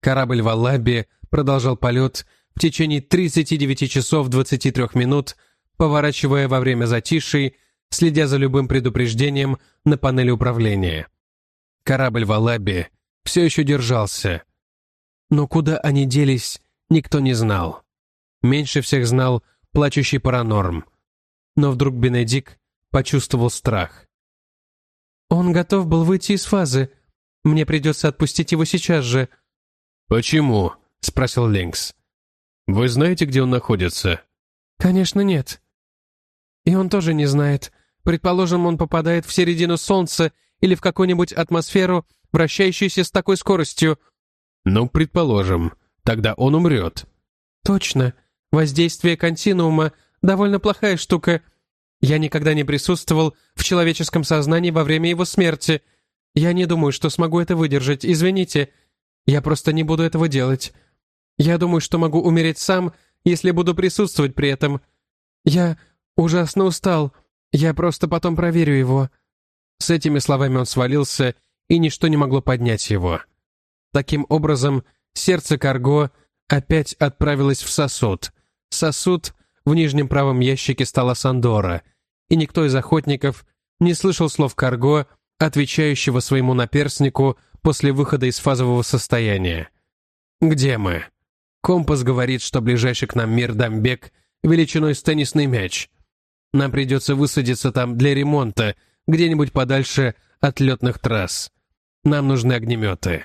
Speaker 1: Корабль Валаби продолжал полет в течение 39 часов 23 минут, поворачивая во время затишей, следя за любым предупреждением на панели управления. Корабль Валаби все еще держался. Но куда они делись, никто не знал. Меньше всех знал плачущий паранорм. Но вдруг Бенедик почувствовал страх. «Он готов был выйти из фазы. Мне придется отпустить его сейчас же».
Speaker 3: «Почему?» — спросил Линкс. «Вы знаете, где он находится?»
Speaker 1: «Конечно нет». «И он тоже не знает. Предположим, он попадает в середину Солнца или в какую-нибудь атмосферу, вращающуюся с такой скоростью».
Speaker 3: Ну, предположим, тогда он умрет.
Speaker 1: Точно. Воздействие континуума — довольно плохая штука. Я никогда не присутствовал в человеческом сознании во время его смерти. Я не думаю, что смогу это выдержать, извините. Я просто не буду этого делать. Я думаю, что могу умереть сам, если буду присутствовать при этом. Я ужасно устал. Я просто потом проверю его». С этими словами он свалился, и ничто не могло поднять его. Таким образом, сердце Карго опять отправилось в сосуд. Сосуд в нижнем правом ящике стола Сандора, и никто из охотников не слышал слов Карго, отвечающего своему наперснику после выхода из фазового состояния. «Где мы?» Компас говорит, что ближайший к нам мир Дамбек величиной с теннисный мяч. Нам придется высадиться там для ремонта, где-нибудь подальше от летных трасс. Нам нужны огнеметы.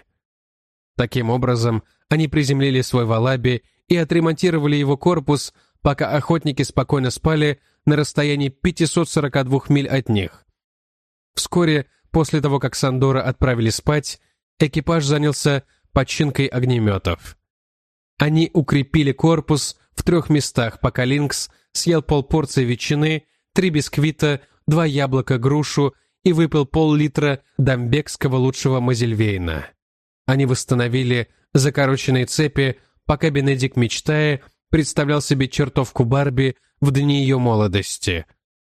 Speaker 1: Таким образом, они приземлили свой валаби и отремонтировали его корпус, пока охотники спокойно спали на расстоянии 542 миль от них. Вскоре, после того, как Сандора отправили спать, экипаж занялся починкой огнеметов. Они укрепили корпус в трех местах, пока Линкс съел полпорции ветчины, три бисквита, два яблока, грушу и выпил пол-литра дамбекского лучшего мазельвейна. Они восстановили закороченные цепи, пока Бенедикт, мечтая, представлял себе чертовку Барби в дни ее молодости.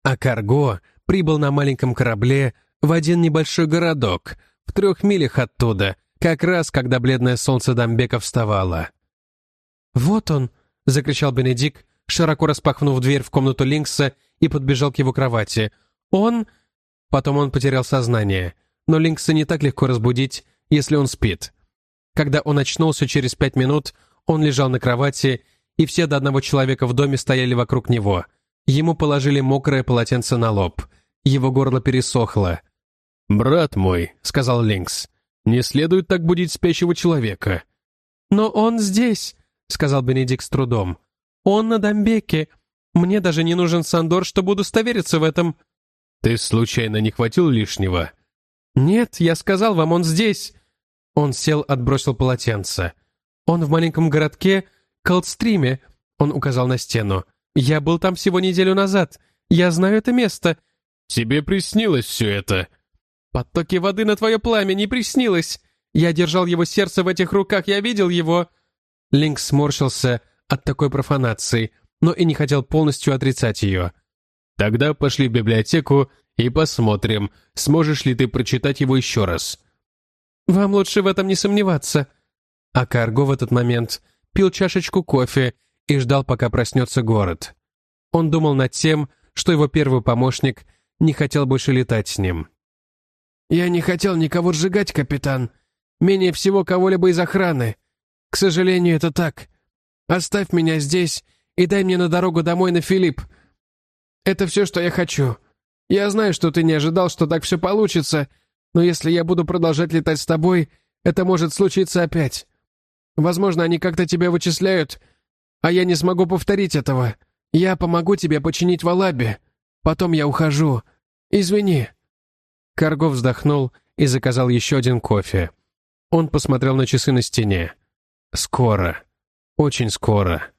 Speaker 1: А Карго прибыл на маленьком корабле в один небольшой городок, в трех милях оттуда, как раз когда бледное солнце Дамбека вставало. «Вот он!» — закричал Бенедикт, широко распахнув дверь в комнату Линкса и подбежал к его кровати. «Он...» Потом он потерял сознание, но Линкса не так легко разбудить, если он спит. Когда он очнулся через пять минут, он лежал на кровати, и все до одного человека в доме стояли вокруг него. Ему положили мокрое полотенце на лоб. Его горло пересохло.
Speaker 3: «Брат мой», — сказал Линкс, — «не следует так будить спящего человека».
Speaker 1: «Но он здесь», — сказал Бенедикт с трудом. «Он на Дамбеке. Мне даже не нужен Сандор, чтобы удостовериться в этом».
Speaker 3: «Ты случайно не хватил лишнего?»
Speaker 1: «Нет, я сказал вам, он здесь». Он сел, отбросил полотенце. «Он в маленьком городке Колдстриме», — он указал на стену. «Я был там всего неделю назад. Я знаю это место».
Speaker 3: «Тебе приснилось все это?»
Speaker 1: «Потоки воды на твое пламя не приснилось. Я держал его сердце в этих руках, я видел его». Линк сморщился от такой профанации, но и не хотел полностью отрицать ее.
Speaker 3: «Тогда пошли в библиотеку и посмотрим, сможешь ли ты прочитать его еще раз».
Speaker 1: «Вам лучше в этом не сомневаться». А Карго в этот момент пил чашечку кофе и ждал, пока проснется город. Он думал над тем, что его первый помощник не хотел больше летать с ним. «Я не хотел никого сжигать, капитан. Менее всего кого-либо из охраны. К сожалению, это так. Оставь меня здесь и дай мне на дорогу домой на Филипп. Это все, что я хочу. Я знаю, что ты не ожидал, что так все получится, но если я буду продолжать летать с тобой, это может случиться опять. Возможно, они как-то тебя вычисляют, а я не смогу повторить этого. Я помогу тебе починить Валаби. Потом я ухожу. Извини». Карго вздохнул и заказал еще один кофе. Он посмотрел на часы на стене. Скоро. Очень скоро.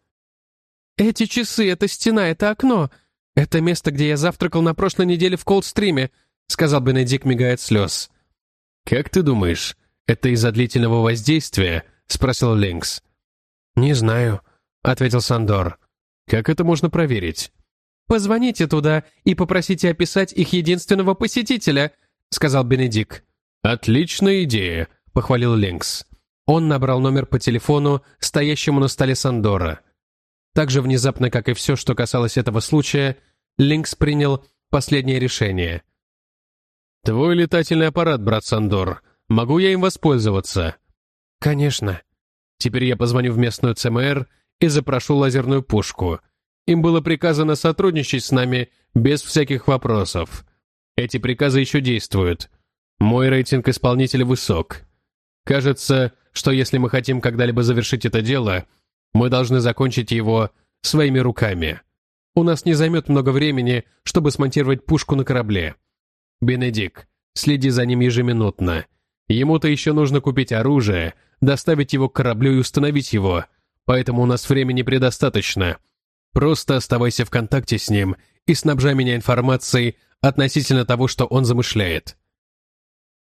Speaker 1: «Эти часы, это стена, это окно. Это место, где я завтракал на прошлой неделе в Колдстриме», сказал Бенедикт, мигая от слез.
Speaker 3: «Как ты думаешь, это из-за длительного воздействия?» спросил Линкс.
Speaker 1: «Не знаю», — ответил Сандор.
Speaker 3: «Как это можно проверить?»
Speaker 1: «Позвоните туда и попросите описать их единственного посетителя», — сказал Бенедикт.
Speaker 3: «Отличная идея», — похвалил Линкс.
Speaker 1: Он набрал номер по телефону, стоящему на столе Сандора. Так же внезапно, как и все, что касалось этого случая, Линкс принял последнее решение.
Speaker 3: «Твой летательный аппарат, брат Сандор. Могу я им воспользоваться?»
Speaker 1: «Конечно.
Speaker 3: Теперь я позвоню в местную ЦМР и запрошу лазерную пушку. Им было приказано сотрудничать с нами без всяких вопросов. Эти приказы еще действуют. Мой рейтинг исполнителя высок. Кажется, что если мы хотим когда-либо завершить это дело, мы должны закончить его своими руками. У нас не займет много времени, чтобы смонтировать пушку на корабле. Бенедик, следи за ним ежеминутно. Ему-то еще нужно купить оружие, доставить его к кораблю и установить его, поэтому у нас времени предостаточно. Просто оставайся в контакте с ним и снабжай меня информацией относительно того, что он замышляет».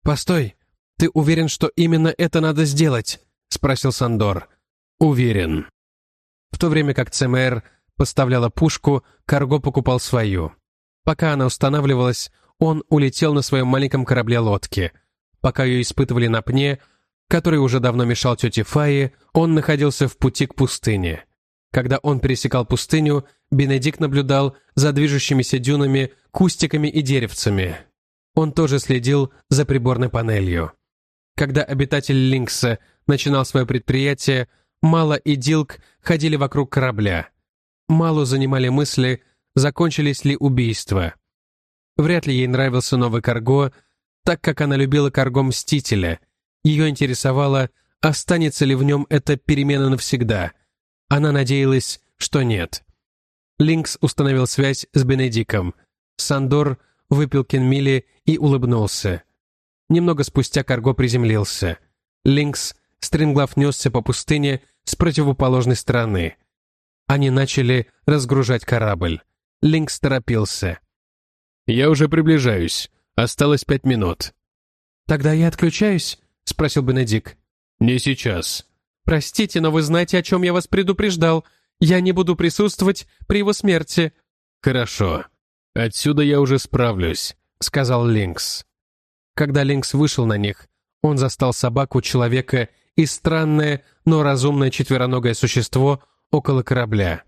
Speaker 1: «Постой, ты уверен, что именно это надо сделать?» — спросил Сандор.
Speaker 3: «Уверен».
Speaker 1: В то время как ЦМР поставляла пушку, Карго покупал свою. Пока она устанавливалась, он улетел на своем маленьком корабле-лодке. Пока ее испытывали на пне, который уже давно мешал тете Фае, он находился в пути к пустыне. Когда он пересекал пустыню, Бенедикт наблюдал за движущимися дюнами, кустиками и деревцами. Он тоже следил за приборной панелью. Когда обитатель Линкса начинал свое предприятие, Мало и Дилк ходили вокруг корабля. Малу занимали мысли, закончились ли убийства. Вряд ли ей нравился новый Карго, так как она любила Карго Мстителя. Ее интересовало, останется ли в нем эта перемена навсегда. Она надеялась, что нет. Линкс установил связь с Бенедиком. Сандор выпил Кенмили и улыбнулся. Немного спустя Карго приземлился. Линкс стремглав несся по пустыне с противоположной стороны. Они начали разгружать корабль. Линкс торопился.
Speaker 3: «Я уже приближаюсь. Осталось пять минут».
Speaker 1: «Тогда я отключаюсь?» — спросил Бенедик.
Speaker 3: «Не сейчас».
Speaker 1: «Простите, но вы знаете, о чем я вас предупреждал. Я не буду присутствовать при его смерти».
Speaker 3: «Хорошо. Отсюда я уже справлюсь», — сказал Линкс.
Speaker 1: Когда Линкс вышел на них, он застал собаку, человека и странное, но разумное четвероногое существо около корабля.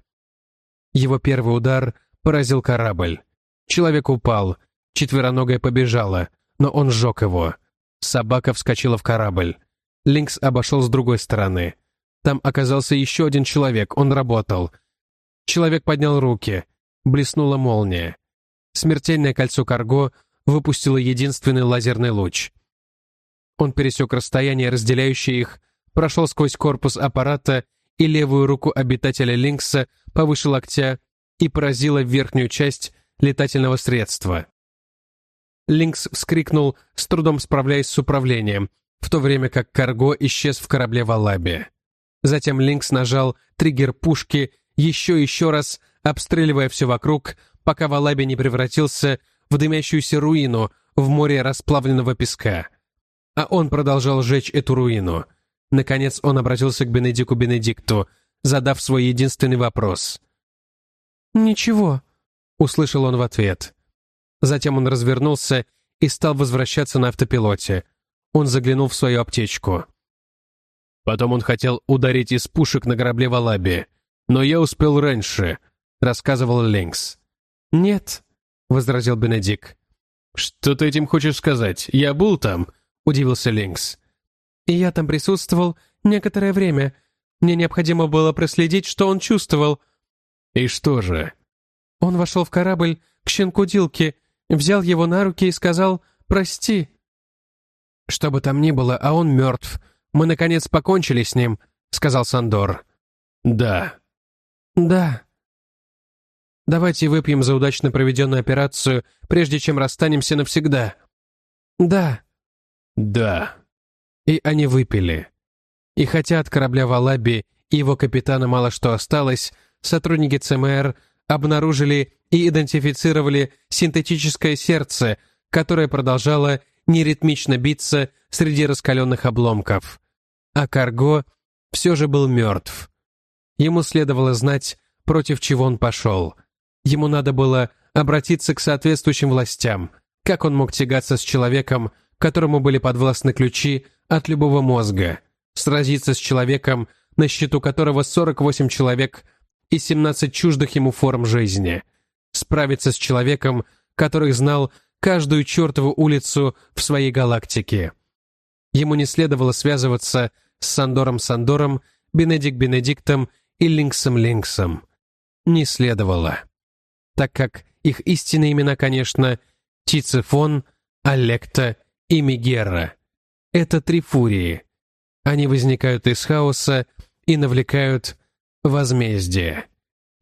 Speaker 1: Его первый удар поразил корабль. Человек упал, четвероногая побежала, но он сжег его. Собака вскочила в корабль. Линкс обошел с другой стороны. Там оказался еще один человек, он работал. Человек поднял руки. Блеснула молния. Смертельное кольцо Карго выпустило единственный лазерный луч. Он пересек расстояние, разделяющее их, прошел сквозь корпус аппарата и левую руку обитателя Линкса повыше локтя и поразила верхнюю часть летательного средства. Линкс вскрикнул, с трудом справляясь с управлением, в то время как Карго исчез в корабле Валабе. Затем Линкс нажал триггер пушки еще и еще раз, обстреливая все вокруг, пока Валаби не превратился в дымящуюся руину в море расплавленного песка а он продолжал жечь эту руину. Наконец он обратился к Бенедику Бенедикту, задав свой единственный вопрос. «Ничего», — услышал он в ответ. Затем он развернулся и стал возвращаться на автопилоте. Он заглянул в свою аптечку.
Speaker 3: Потом он хотел ударить из пушек на корабле Валаби, но я успел раньше, рассказывал Линкс.
Speaker 1: «Нет», — возразил Бенедик.
Speaker 3: «Что ты этим хочешь сказать? Я был там, удивился Линкс.
Speaker 1: «И я там присутствовал некоторое время. Мне необходимо было проследить, что он чувствовал».
Speaker 3: «И что же?»
Speaker 1: Он вошел в корабль к щенку Дилки, взял его на руки и сказал «Прости». «Что бы там ни было, а он мертв. Мы, наконец, покончили с ним», — сказал Сандор.
Speaker 3: «Да».
Speaker 1: «Да». «Давайте выпьем за удачно проведенную операцию, прежде чем расстанемся навсегда». «Да».
Speaker 3: «Да».
Speaker 1: И они выпили. И хотя от корабля Валаби и его капитана мало что осталось, сотрудники ЦМР обнаружили и идентифицировали синтетическое сердце, которое продолжало неритмично биться среди раскаленных обломков. А Карго все же был мертв. Ему следовало знать, против чего он пошел. Ему надо было обратиться к соответствующим властям. Как он мог тягаться с человеком, которому были подвластны ключи от любого мозга, сразиться с человеком, на счету которого 48 человек и 17 чуждых ему форм жизни, справиться с человеком, который знал каждую чертову улицу в своей галактике. Ему не следовало связываться с Сандором Сандором, Бенедик Бенедиктом и Линксом Линксом. Не следовало. Так как их истинные имена, конечно, Тицефон, Алекта и Мегера. Это три фурии. Они возникают из хаоса и навлекают возмездие.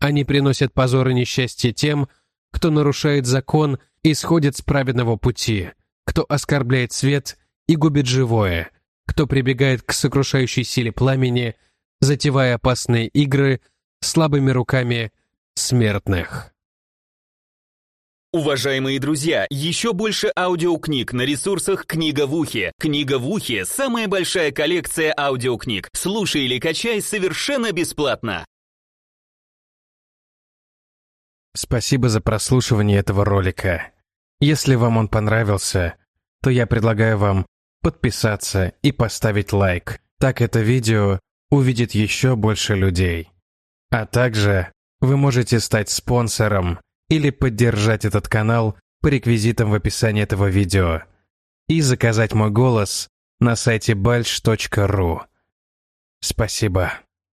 Speaker 1: Они приносят позор и несчастье тем, кто нарушает закон и сходит с праведного пути, кто оскорбляет свет и губит живое, кто прибегает к сокрушающей силе пламени, затевая опасные игры слабыми руками смертных.
Speaker 2: Уважаемые друзья, еще больше аудиокниг на ресурсах «Книга в ухе». «Книга в ухе» — самая большая коллекция аудиокниг. Слушай или качай совершенно бесплатно.
Speaker 1: Спасибо за прослушивание этого ролика. Если вам он понравился, то я предлагаю вам подписаться и поставить лайк. Так это видео увидит еще больше людей. А также вы можете стать спонсором или поддержать этот канал по реквизитам в описании этого видео и заказать мой голос на сайте balch.ru. Спасибо.